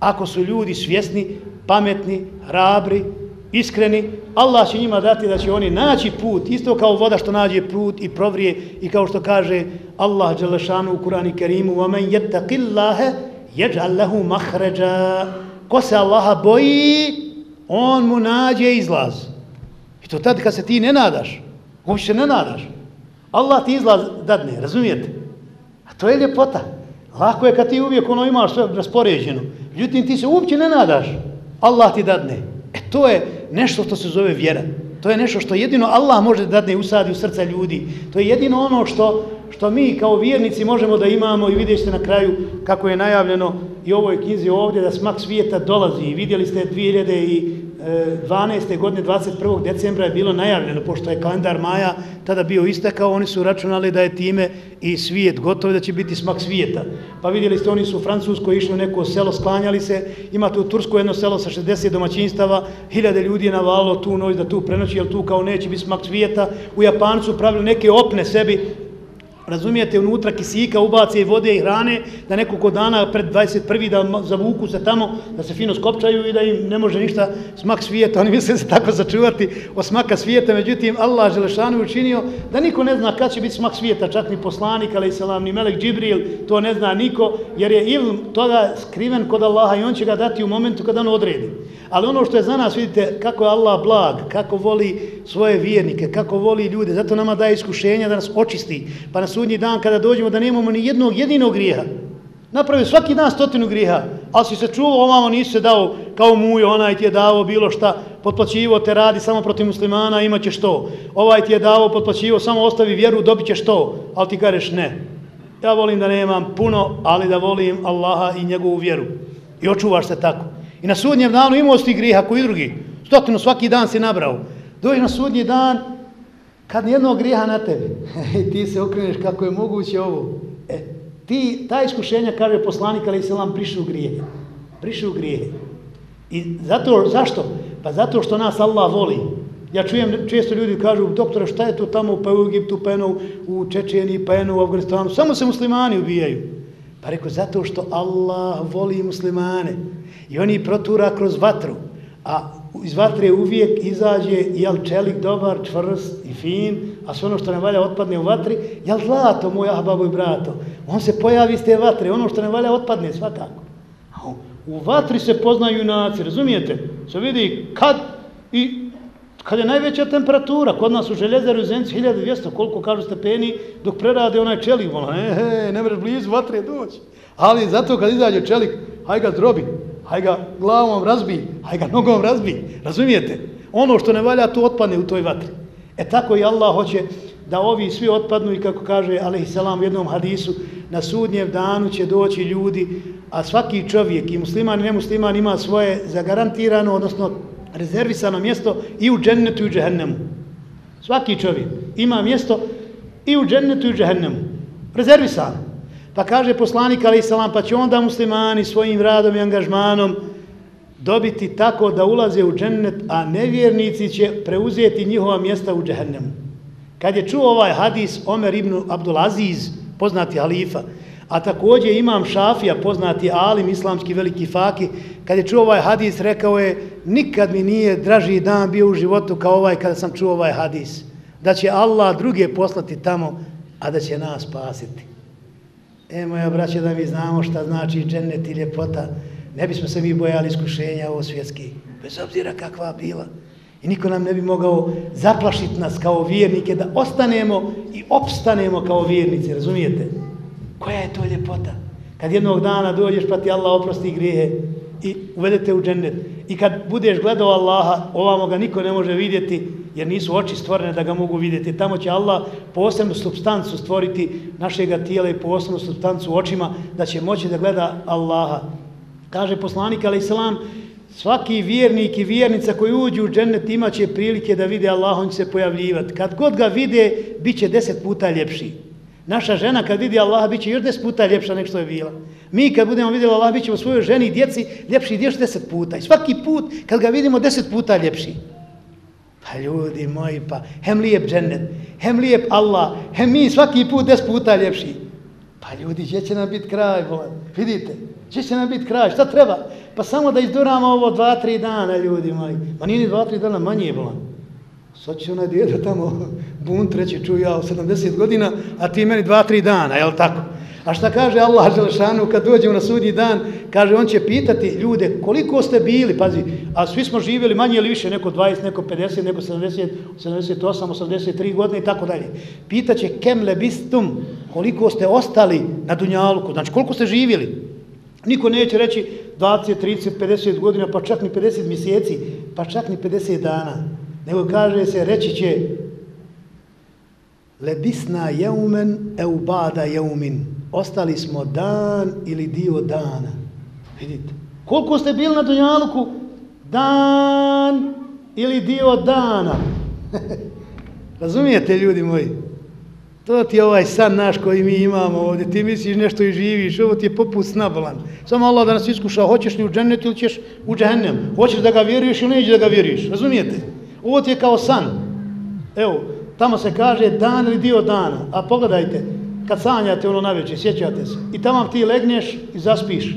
Ako su ljudi svjesni, pametni, hrabri, iskreni, Allah će njima dati da će oni naći put, isto kao voda što nađe put i provrije i kao što kaže Allah Đelešanu u Kurani Kerimu وَمَنْ يَتَّقِ اللَّهَ يَجْعَلْ لَهُ مَحْرَجَا Ko se Allaha boji, on mu nađe izlaz. I to tad kad se ti ne nadaš, uopće se ne nadaš. Allah ti izlaz dadne, razumijete? A to je ljepota. Lako je kad ti uvijek ono imaš sve raspoređeno. Međutim, ti se uopće ne nadaš. Allah ti dadne. E to je nešto što se zove vjera. To je nešto što jedino Allah može da dadne usadi u srca ljudi. To je jedino ono što, što mi kao vjernici možemo da imamo i vidjeti ste na kraju kako je najavljeno i ovoj knjizi ovdje da smak svijeta dolazi. I vidjeli ste E, 12. godine 21. decembra je bilo najavljeno, pošto je kalendar maja tada bio istekao, oni su računali da je time i svijet gotov da će biti smak svijeta. Pa vidjeli ste, oni su u Francuskoj išli u neko selo, sklanjali se, imate u Tursku jedno selo sa 60 domaćinstava, hiljade ljudi je navalo tu noć da tu prenoći, jer tu kao neće biti smak svijeta. U Japancu pravili neke opne sebi, razumijete, unutra kisika ubace i vode i hrane, da nekoliko dana pred 21. da zavuku se tamo, da se fino skopčaju i da im ne može ništa smak svijeta. Oni misle se tako začuvati o smaka svijeta, međutim, Allah Želešanu učinio da niko ne zna kad će biti smak svijeta, čak ni poslanik, ali selam, ni Melek Džibril, to ne zna niko, jer je ilm toga skriven kod Allaha i on će ga dati u momentu kada on odredi. Ali ono što je za nas, vidite, kako je Allah blag, kako voli svoje vjernike, kako voli ljude, zato nama daje iskušenja da nas očisti, pa na sudnji dan kada dođemo da nemamo ni jednog jedinog grijeha. Napravio svaki dan stotinu grijeha, ali si se čuo, ovamo nisi se dao kao mujo, onaj ti je dao bilo šta, potplaćivo te radi samo protiv muslimana, imat ćeš to. Ovaj ti je dao, potplaćivo, samo ostavi vjeru, dobit ćeš to, ali ti kažeš ne. Ja volim da nemam puno, ali da volim Allaha i njegovu vjeru. I očuvaš se tako. I na sudnjem danu imao si griha koji drugi. Stotinu svaki dan si nabrao. Dođi na sudnji dan, kad nijednog grijeha na tebi, (laughs) ti se okreneš kako je moguće ovo. E, ti, ta iskušenja, kaže poslanik, ali se vam brišu grijehe. Brišu grijehe. I zato, zašto? Pa zato što nas Allah voli. Ja čujem, često ljudi kažu, doktore, šta je to tamo, pa u Egiptu, pa ono u Čečeni, pa ono u Afganistanu. Samo se muslimani ubijaju. Pa rekao, zato što Allah voli muslimane. I oni protura kroz vatru. A iz vatre uvijek izađe jel čelik dobar, čvrst i fin, a sve ono što ne valja otpadne u vatri, jel zlato, moj ahbabo i brato. On se pojavi iz te vatre, ono što ne valja otpadne svakako. U vatri se poznaju junaci, razumijete? Se vidi kad i kad je najveća temperatura, kod nas u željezaru u Zenci 1200, koliko kažu stepeni, dok prerade onaj čelik, ono, he, he, ne mreš blizu vatre doći. Ali zato kad izađe čelik, haj ga zrobi, haj ga glavom razbi, haj ga nogom razbi, razumijete? Ono što ne valja, to otpadne u toj vatri. E tako i Allah hoće da ovi svi otpadnu i kako kaže alaihissalam u jednom hadisu, na sudnjev danu će doći ljudi, a svaki čovjek i musliman i nemusliman ima svoje zagarantirano, odnosno rezervisano mjesto i u džennetu i u džehennemu. Svaki čovjek ima mjesto i u džennetu i u džehennemu. Rezervisano. Pa kaže poslanik ali salam, pa će onda muslimani svojim radom i angažmanom dobiti tako da ulaze u džennet, a nevjernici će preuzeti njihova mjesta u džehennemu. Kad je čuo ovaj hadis Omer ibn Abdulaziz, poznati halifa, A također imam Šafija, poznati alim, islamski veliki faki, kad je čuo ovaj hadis, rekao je, nikad mi nije draži dan bio u životu kao ovaj kada sam čuo ovaj hadis. Da će Allah druge poslati tamo, a da će nas spasiti. E, moja braća, da mi znamo šta znači džennet i ljepota, ne bismo se mi bojali iskušenja ovo svjetski, bez obzira kakva bila. I niko nam ne bi mogao zaplašiti nas kao vjernike, da ostanemo i opstanemo kao vjernici, razumijete? Koja je to ljepota? Kad jednog dana dođeš pa ti Allah oprosti grijehe i uvedete u džennet. I kad budeš gledao Allaha, ovamo ga niko ne može vidjeti, jer nisu oči stvorene da ga mogu vidjeti. Tamo će Allah posebnu substancu stvoriti našega tijela i posebnu substancu očima, da će moći da gleda Allaha. Kaže poslanik, ali islam, svaki vjernik i vjernica koji uđu u džennet imaće prilike da vide Allah, on će se pojavljivati. Kad god ga vide, bit će deset puta ljepši. Naša žena kad vidi Allaha bit će još deset puta ljepša nek što je bila. Mi kad budemo vidjeli Allaha bit ćemo svojoj ženi i djeci ljepši još deset puta. I svaki put kad ga vidimo deset puta ljepši. A ljudi moji, pa hem lijep džennet, hem lijep Allah, hem mi svaki put deset puta ljepši. Pa ljudi, gdje će nam biti kraj, bolan? Vidite, gdje će nam biti kraj, šta treba? Pa samo da izduramo ovo dva, tri dana, ljudi moji. Ma nije ni dva, tri dana manje, bolan. Sad će onaj djeda tamo bunt reći, čuj ja, 70 godina, a ti meni dva, tri dana, jel tako? A šta kaže Allah Želešanu kad dođemo na sudnji dan? Kaže, on će pitati ljude koliko ste bili, pazi, a svi smo živjeli manje ili više, neko 20, neko 50, neko 70, 78, 83 godine i tako dalje. Pitaće kem lebistum, koliko ste ostali na Dunjaluku, znači koliko ste živjeli? Niko neće reći 20, 30, 50 godina, pa čak ni 50 mjeseci, pa čak ni 50 dana. Nego kaže se, reći će lebisna jeumen eubada jeumin. Ostali smo dan ili dio dana. Vidite. Koliko ste bili na Dunjaluku? Dan ili dio dana. (laughs) Razumijete, ljudi moji? To ti je ovaj san naš koji mi imamo ovdje. Ti misliš nešto i živiš. Ovo ti je poput snabolan. Samo Allah da nas iskuša. Hoćeš li u džennet ili ćeš u džahennem? Hoćeš da ga vjeruješ ili neće da ga vjeruješ? Razumijete? Ovo ti je kao san. Evo, tamo se kaže dan ili dio dana. A pogledajte, kad sanjate ono najveće, sjećate se. I tamo ti legneš i zaspiš.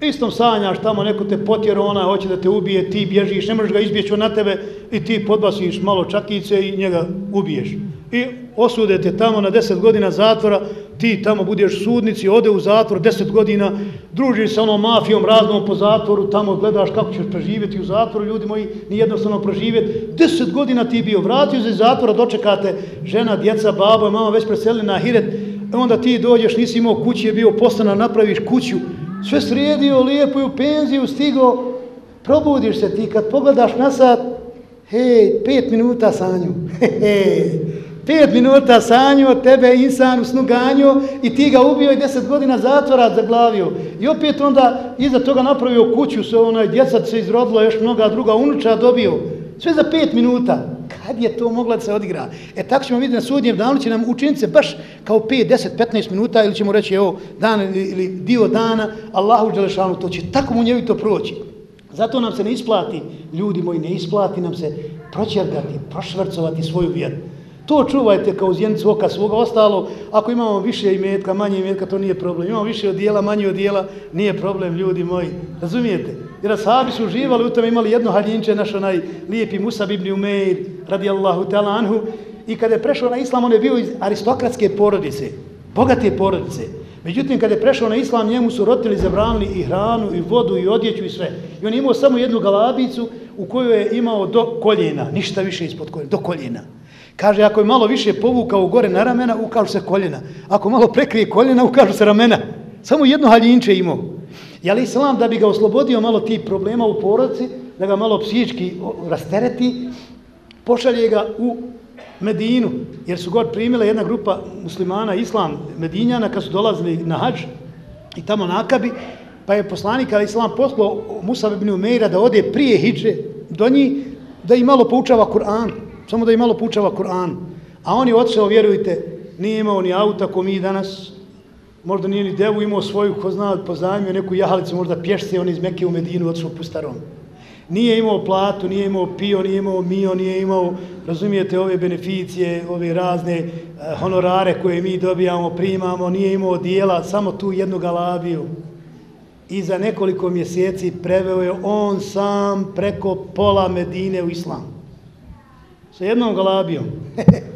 Istom sanjaš, tamo neko te potjera, ona hoće da te ubije, ti bježiš, ne možeš ga izbjeći na tebe i ti podbasiš malo čakice i njega ubiješ. I osudete tamo na deset godina zatvora, ti tamo budeš sudnici, ode u zatvor deset godina, družiš sa onom mafijom raznom po zatvoru, tamo gledaš kako ćeš preživjeti u zatvoru, ljudi moji, ni jednostavno preživjeti. Deset godina ti bio, vratio se iz zatvora, dočekate žena, djeca, babo, mama već preselili na Hiret, onda ti dođeš, nisi imao kući, je bio postana, napraviš kuću, sve sredio, lijepo je u penziju stigo, probudiš se ti, kad pogledaš na sat, hej, pet minuta sanju, (laughs) hej, pet minuta sanju tebe insan u snuganju i ti ga ubio i deset godina zatvora zaglavio. I opet onda iza toga napravio kuću, se onaj djeca se izrodilo, još mnoga druga unuča dobio. Sve za pet minuta. Kad je to mogla da se odigra? E tako ćemo vidjeti na sudnjem danu će nam učiniti se baš kao 5, 10, 15 minuta ili ćemo reći evo dan ili dio dana Allahu Đelešanu to će tako mu njevi to proći. Zato nam se ne isplati, ljudi moji, ne isplati nam se proćergati, prošvrcovati svoju vjeru. To čuvajte kao zjenicu oka svoga. Ostalo, ako imamo više imetka, manje imetka, to nije problem. Imamo više odijela, manje odijela, nije problem, ljudi moji. Razumijete? Jer ashabi su uživali u tome, imali jedno haljinče, naš onaj lijepi Musab ibn Umeir, radijallahu ta'ala anhu. I kada je prešao na islam, on je bio iz aristokratske porodice, bogate porodice. Međutim, kada je prešao na islam, njemu su rotili, zabranili i hranu, i vodu, i odjeću, i sve. I on je imao samo jednu galabicu u kojoj je imao do koljena, ništa više ispod koljena, do koljena. Kaže, ako je malo više povukao gore na ramena, ukažu se koljena. Ako malo prekrije koljena, ukažu se ramena. Samo jedno haljinče imao. Je li islam da bi ga oslobodio malo tih problema u porodci, da ga malo psihički rastereti, pošalje ga u Medinu, jer su god primile jedna grupa muslimana, islam, Medinjana, kad su dolazili na hađ i tamo nakabi, pa je poslanik, ali islam poslao Musa ibn Umeira da ode prije hiđe do njih, da im malo poučava Kur'an samo da im malo poučava Kur'an. A on je odseo, vjerujte, nije imao ni auta ko mi danas, možda nije ni devu imao svoju, ko zna, pozajmio neku jahalicu, možda pješce, on iz Mekke u Medinu odšao po starom. nije imao platu, nije imao pio, nije imao mio, nije imao, razumijete, ove beneficije, ove razne eh, honorare koje mi dobijamo, primamo, nije imao dijela, samo tu jednu galabiju. I za nekoliko mjeseci preveo je on sam preko pola Medine u islam. Sa jednom galabijom. (laughs)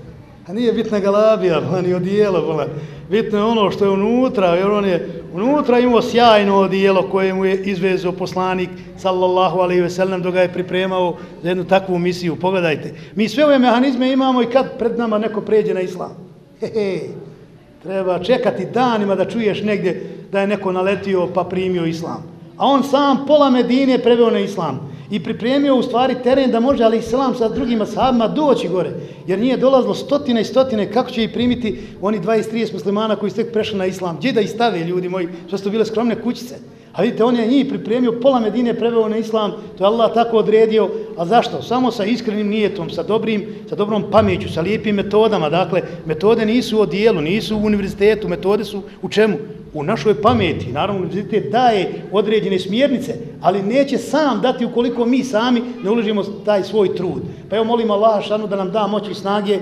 A nije bitna galabija, (laughs) pa ni odijelo, bola. Bitno je ono što je unutra, jer on je unutra imao sjajno odijelo koje mu je izvezao poslanik, sallallahu alaihi ve sellem, dok ga je pripremao za jednu takvu misiju. Pogledajte, mi sve ove mehanizme imamo i kad pred nama neko pređe na islam. He, he. treba čekati danima da čuješ negdje da je neko naletio pa primio islam. A on sam pola Medine preveo na islam i pripremio u stvari teren da može ali selam sa drugima sahabima doći gore. Jer nije dolazlo stotine i stotine kako će ih primiti oni 20-30 muslimana koji su tek prešli na islam. Gdje da ih stave ljudi moji, što su bile skromne kućice. A vidite, on je njih pripremio, pola Medine preveo na islam, to je Allah tako odredio. A zašto? Samo sa iskrenim nijetom, sa dobrim, sa dobrom pameću, sa lijepim metodama. Dakle, metode nisu u odijelu, nisu u univerzitetu, metode su u čemu? U našoj pameti, naravno univerzitet daje određene smjernice, ali neće sam dati ukoliko mi sami ne uložimo taj svoj trud. Pa evo molim Allah šanu da nam da moći i snage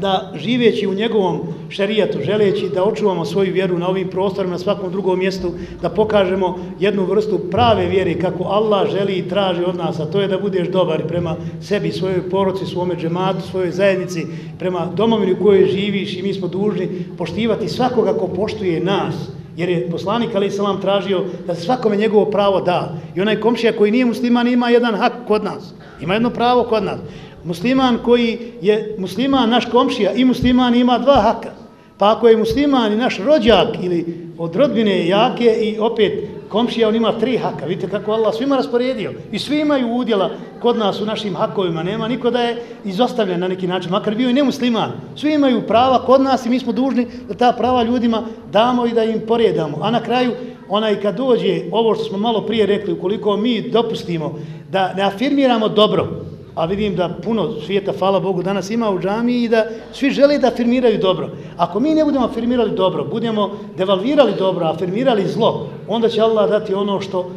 da živeći u njegovom šerijatu, želeći da očuvamo svoju vjeru na ovim prostorima, na svakom drugom mjestu, da pokažemo jednu vrstu prave vjere kako Allah želi i traži od nas, a to je da budeš dobar prema sebi, svojoj poroci, svome džematu, svojoj zajednici, prema domovini u kojoj živiš i mi smo dužni poštivati svakoga ko poštuje nas, jer je poslanik Ali Salam tražio da se svakome njegovo pravo da. I onaj komšija koji nije musliman ima jedan hak kod nas, ima jedno pravo kod nas musliman koji je musliman naš komšija i musliman ima dva haka. Pa ako je musliman i naš rođak ili od rodbine jake i opet komšija on ima tri haka. Vidite kako Allah svima rasporedio. I svi imaju udjela kod nas u našim hakovima. Nema niko da je izostavljen na neki način. Makar bio i nemusliman. Svi imaju prava kod nas i mi smo dužni da ta prava ljudima damo i da im poredamo. A na kraju onaj kad dođe ovo što smo malo prije rekli, ukoliko mi dopustimo da ne afirmiramo dobro, a vidim da puno svijeta, hvala Bogu, danas ima u džami i da svi žele da afirmiraju dobro. Ako mi ne budemo afirmirali dobro, budemo devalvirali dobro, afirmirali zlo, onda će Allah dati ono što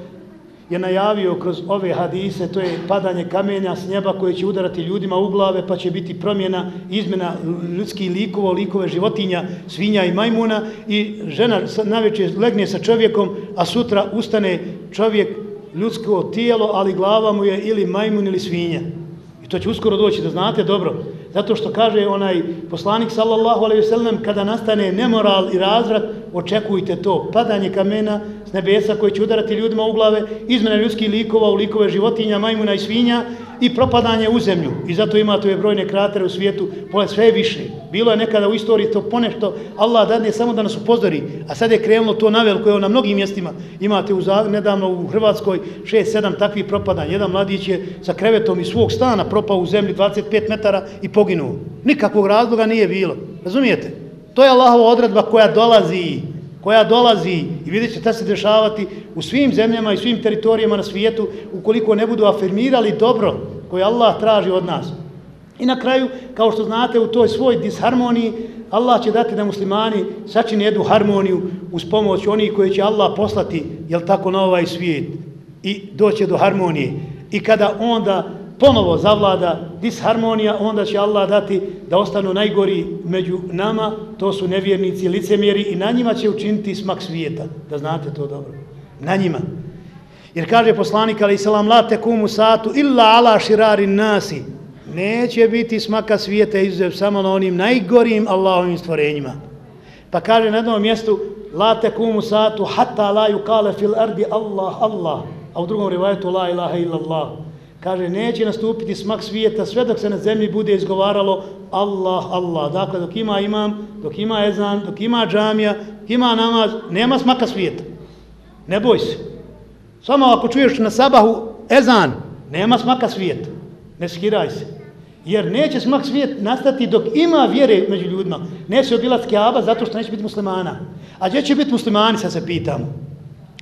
je najavio kroz ove hadise, to je padanje kamenja s neba koje će udarati ljudima u glave, pa će biti promjena, izmjena ljudskih likova, likove životinja, svinja i majmuna i žena najveće legne sa čovjekom, a sutra ustane čovjek ljudsko tijelo, ali glava mu je ili majmun ili svinja to će uskoro doći da znate dobro. Zato što kaže onaj poslanik sallallahu alejhi ve sellem kada nastane nemoral i razvrat, očekujte to padanje kamena s nebesa koji će udarati ljudima u glave, izmjena ljudskih likova u likove životinja, majmuna i svinja i propadanje u zemlju. I zato imate ove brojne kratere u svijetu, pole sve više. Bilo je nekada u istoriji to ponešto, Allah dadne samo da nas upozori, a sad je krenulo to navel koje na mnogim mjestima. Imate u, nedavno u Hrvatskoj 6-7 takvih propadanja. Jedan mladić je sa krevetom iz svog stana propao u zemlji 25 metara i poginuo. Nikakvog razloga nije bilo. Razumijete? To je Allahova odredba koja dolazi, koja dolazi i vidjet ćete se dešavati u svim zemljama i svim teritorijama na svijetu ukoliko ne budu afirmirali dobro koje Allah traži od nas. I na kraju, kao što znate, u toj svoj disharmoniji Allah će dati da muslimani sačine jednu harmoniju uz pomoć onih koji će Allah poslati, jel tako, na ovaj svijet i doće do harmonije. I kada onda ponovo zavlada disharmonija, onda će Allah dati da ostanu najgori među nama, to su nevjernici, licemjeri i na njima će učiniti smak svijeta, da znate to dobro. Na njima. Jer kaže poslanik, ali salam, la tekumu satu illa ala širari nasi, neće biti smaka svijeta izuzev samo na onim najgorim Allahovim stvorenjima. Pa kaže na jednom mjestu, la tekumu satu hatta la yukale fil ardi Allah, Allah, a u drugom rivajetu la ilaha illa Allah. Kaže, neće nastupiti smak svijeta sve dok se na zemlji bude izgovaralo Allah, Allah. Dakle, dok ima imam, dok ima ezan, dok ima džamija, dok ima namaz, nema smaka svijeta. Ne boj se. Samo ako čuješ na sabahu ezan, nema smaka svijeta. Ne skiraj se. Jer neće smak svijet nastati dok ima vjere među ljudima. Neće obilat skjaba zato što neće biti muslimana. A gdje će biti muslimani, sad se pitamo.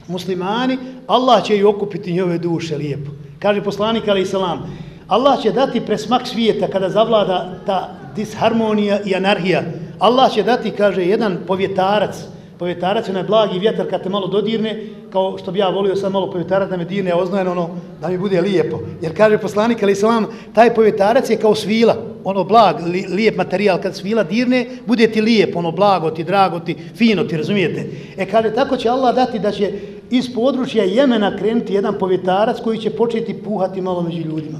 Muslimani, Allah će i okupiti njove duše lijepo. Kaže poslanik ali salam, Allah će dati presmak svijeta kada zavlada ta disharmonija i anarhija. Allah će dati, kaže, jedan povjetarac, Povjetarac je onaj blagi vjetar kad te malo dodirne, kao što bi ja volio sad malo povjetarac da me dirne oznajen ono, da mi bude lijepo. Jer kaže poslanik, ali islam, taj povjetarac je kao svila, ono blag, li, lijep materijal, kad svila dirne, bude ti lijep, ono blago ti, drago ti, fino ti, razumijete? E kaže, tako će Allah dati da će iz područja Jemena krenuti jedan povjetarac koji će početi puhati malo među ljudima.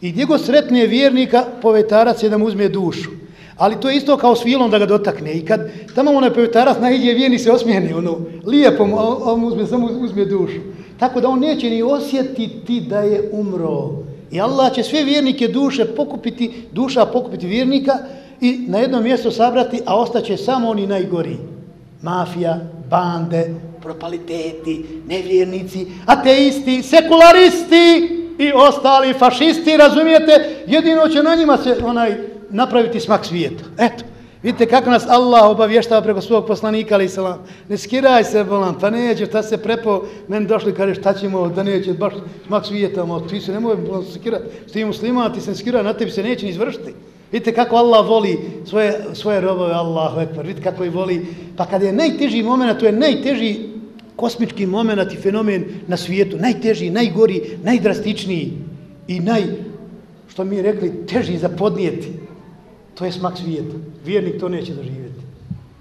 I gdje go sretne vjernika, povjetarac je da mu uzme dušu. Ali to je isto kao s vilom da ga dotakne. I kad tamo onaj povjetarac nahiđe vjernik se osmijeni, ono, lijepo mu, on uzme, samo uzme dušu. Tako da on neće ni osjetiti da je umro. I Allah će sve vjernike duše pokupiti, duša pokupiti vjernika i na jedno mjesto sabrati, a ostaće samo oni najgori. Mafija, bande, propaliteti, nevjernici, ateisti, sekularisti i ostali fašisti, razumijete? Jedino će na njima se onaj napraviti smak svijeta. Eto, vidite kako nas Allah obavještava preko svog poslanika, ali salam. Ne skiraj se, bolam, pa neće, ta se prepo, meni došli, kaže, šta ćemo, da neće, baš smak svijeta, ma, ti se nemoj skirati, ti muslima, ti se skiraj, na tebi se neće ni izvršiti. Vidite kako Allah voli svoje, svoje robove, Allahu ekvar, vidite kako ih voli. Pa kad je najteži moment, to je najteži kosmički moment i fenomen na svijetu, najteži, najgori, najdrastičniji i naj, što mi rekli, teži za podnijeti. To je smak svijeta. Vjernik to neće doživjeti.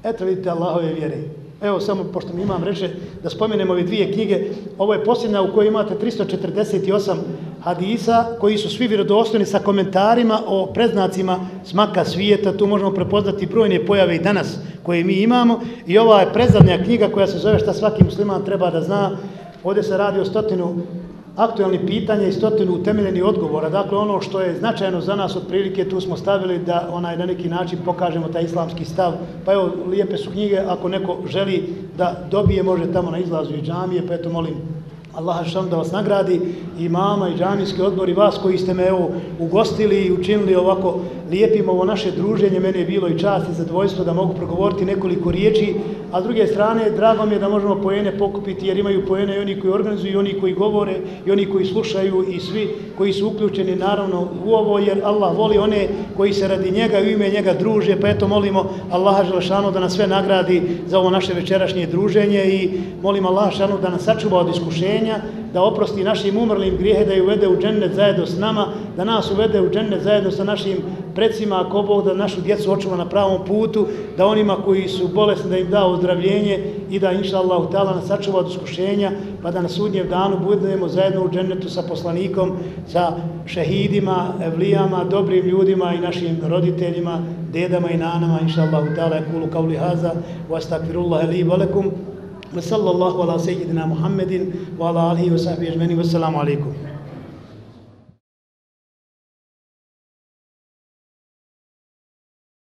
Eto vidite Allahove vjere. Evo samo, pošto mi imam reče, da spomenemo ove dvije knjige. Ovo je posljedna u kojoj imate 348 hadisa, koji su svi vjerodostojni sa komentarima o preznacima smaka svijeta. Tu možemo prepoznati brojne pojave i danas koje mi imamo. I ova je prezadnja knjiga koja se zove šta svaki musliman treba da zna. Ovdje se radi o stotinu aktualnih pitanja i stotinu utemeljeni odgovora. Dakle, ono što je značajno za nas od prilike, tu smo stavili da onaj na neki način pokažemo taj islamski stav. Pa evo, lijepe su knjige, ako neko želi da dobije, može tamo na izlazu i džamije, pa eto, molim Allah što da vas nagradi i mama i džamijski odbor i vas koji ste me evo ugostili i učinili ovako lijepim ovo naše druženje. Mene je bilo i čast i zadovoljstvo da mogu progovoriti nekoliko riječi, a s druge strane drago mi je da možemo pojene pokupiti jer imaju pojene i oni koji organizuju i oni koji govore i oni koji slušaju i svi koji su uključeni naravno u ovo jer Allah voli one koji se radi njega i u ime njega druže pa eto molimo Allaha Želešanu da nas sve nagradi za ovo naše večerašnje druženje i molim Allaha Želešanu da nas sačuva od iskušenja iskušenja, da oprosti našim umrlim grijehe, da ju uvede u džennet zajedno s nama, da nas uvede u džennet zajedno sa našim predsima, ako Bog da našu djecu očuva na pravom putu, da onima koji su bolesni da im da ozdravljenje i da inša Allah utala nas sačuva od iskušenja, pa da na sudnjev danu budemo zajedno u džennetu sa poslanikom, sa šehidima, evlijama, dobrim ljudima i našim roditeljima, dedama i nanama, inša Allah utala, kulu kauli haza, wa astakfirullahi li Sallallahu وصلى الله على سيدنا محمد وعلى wa sahbihi اجمعين والسلام عليكم.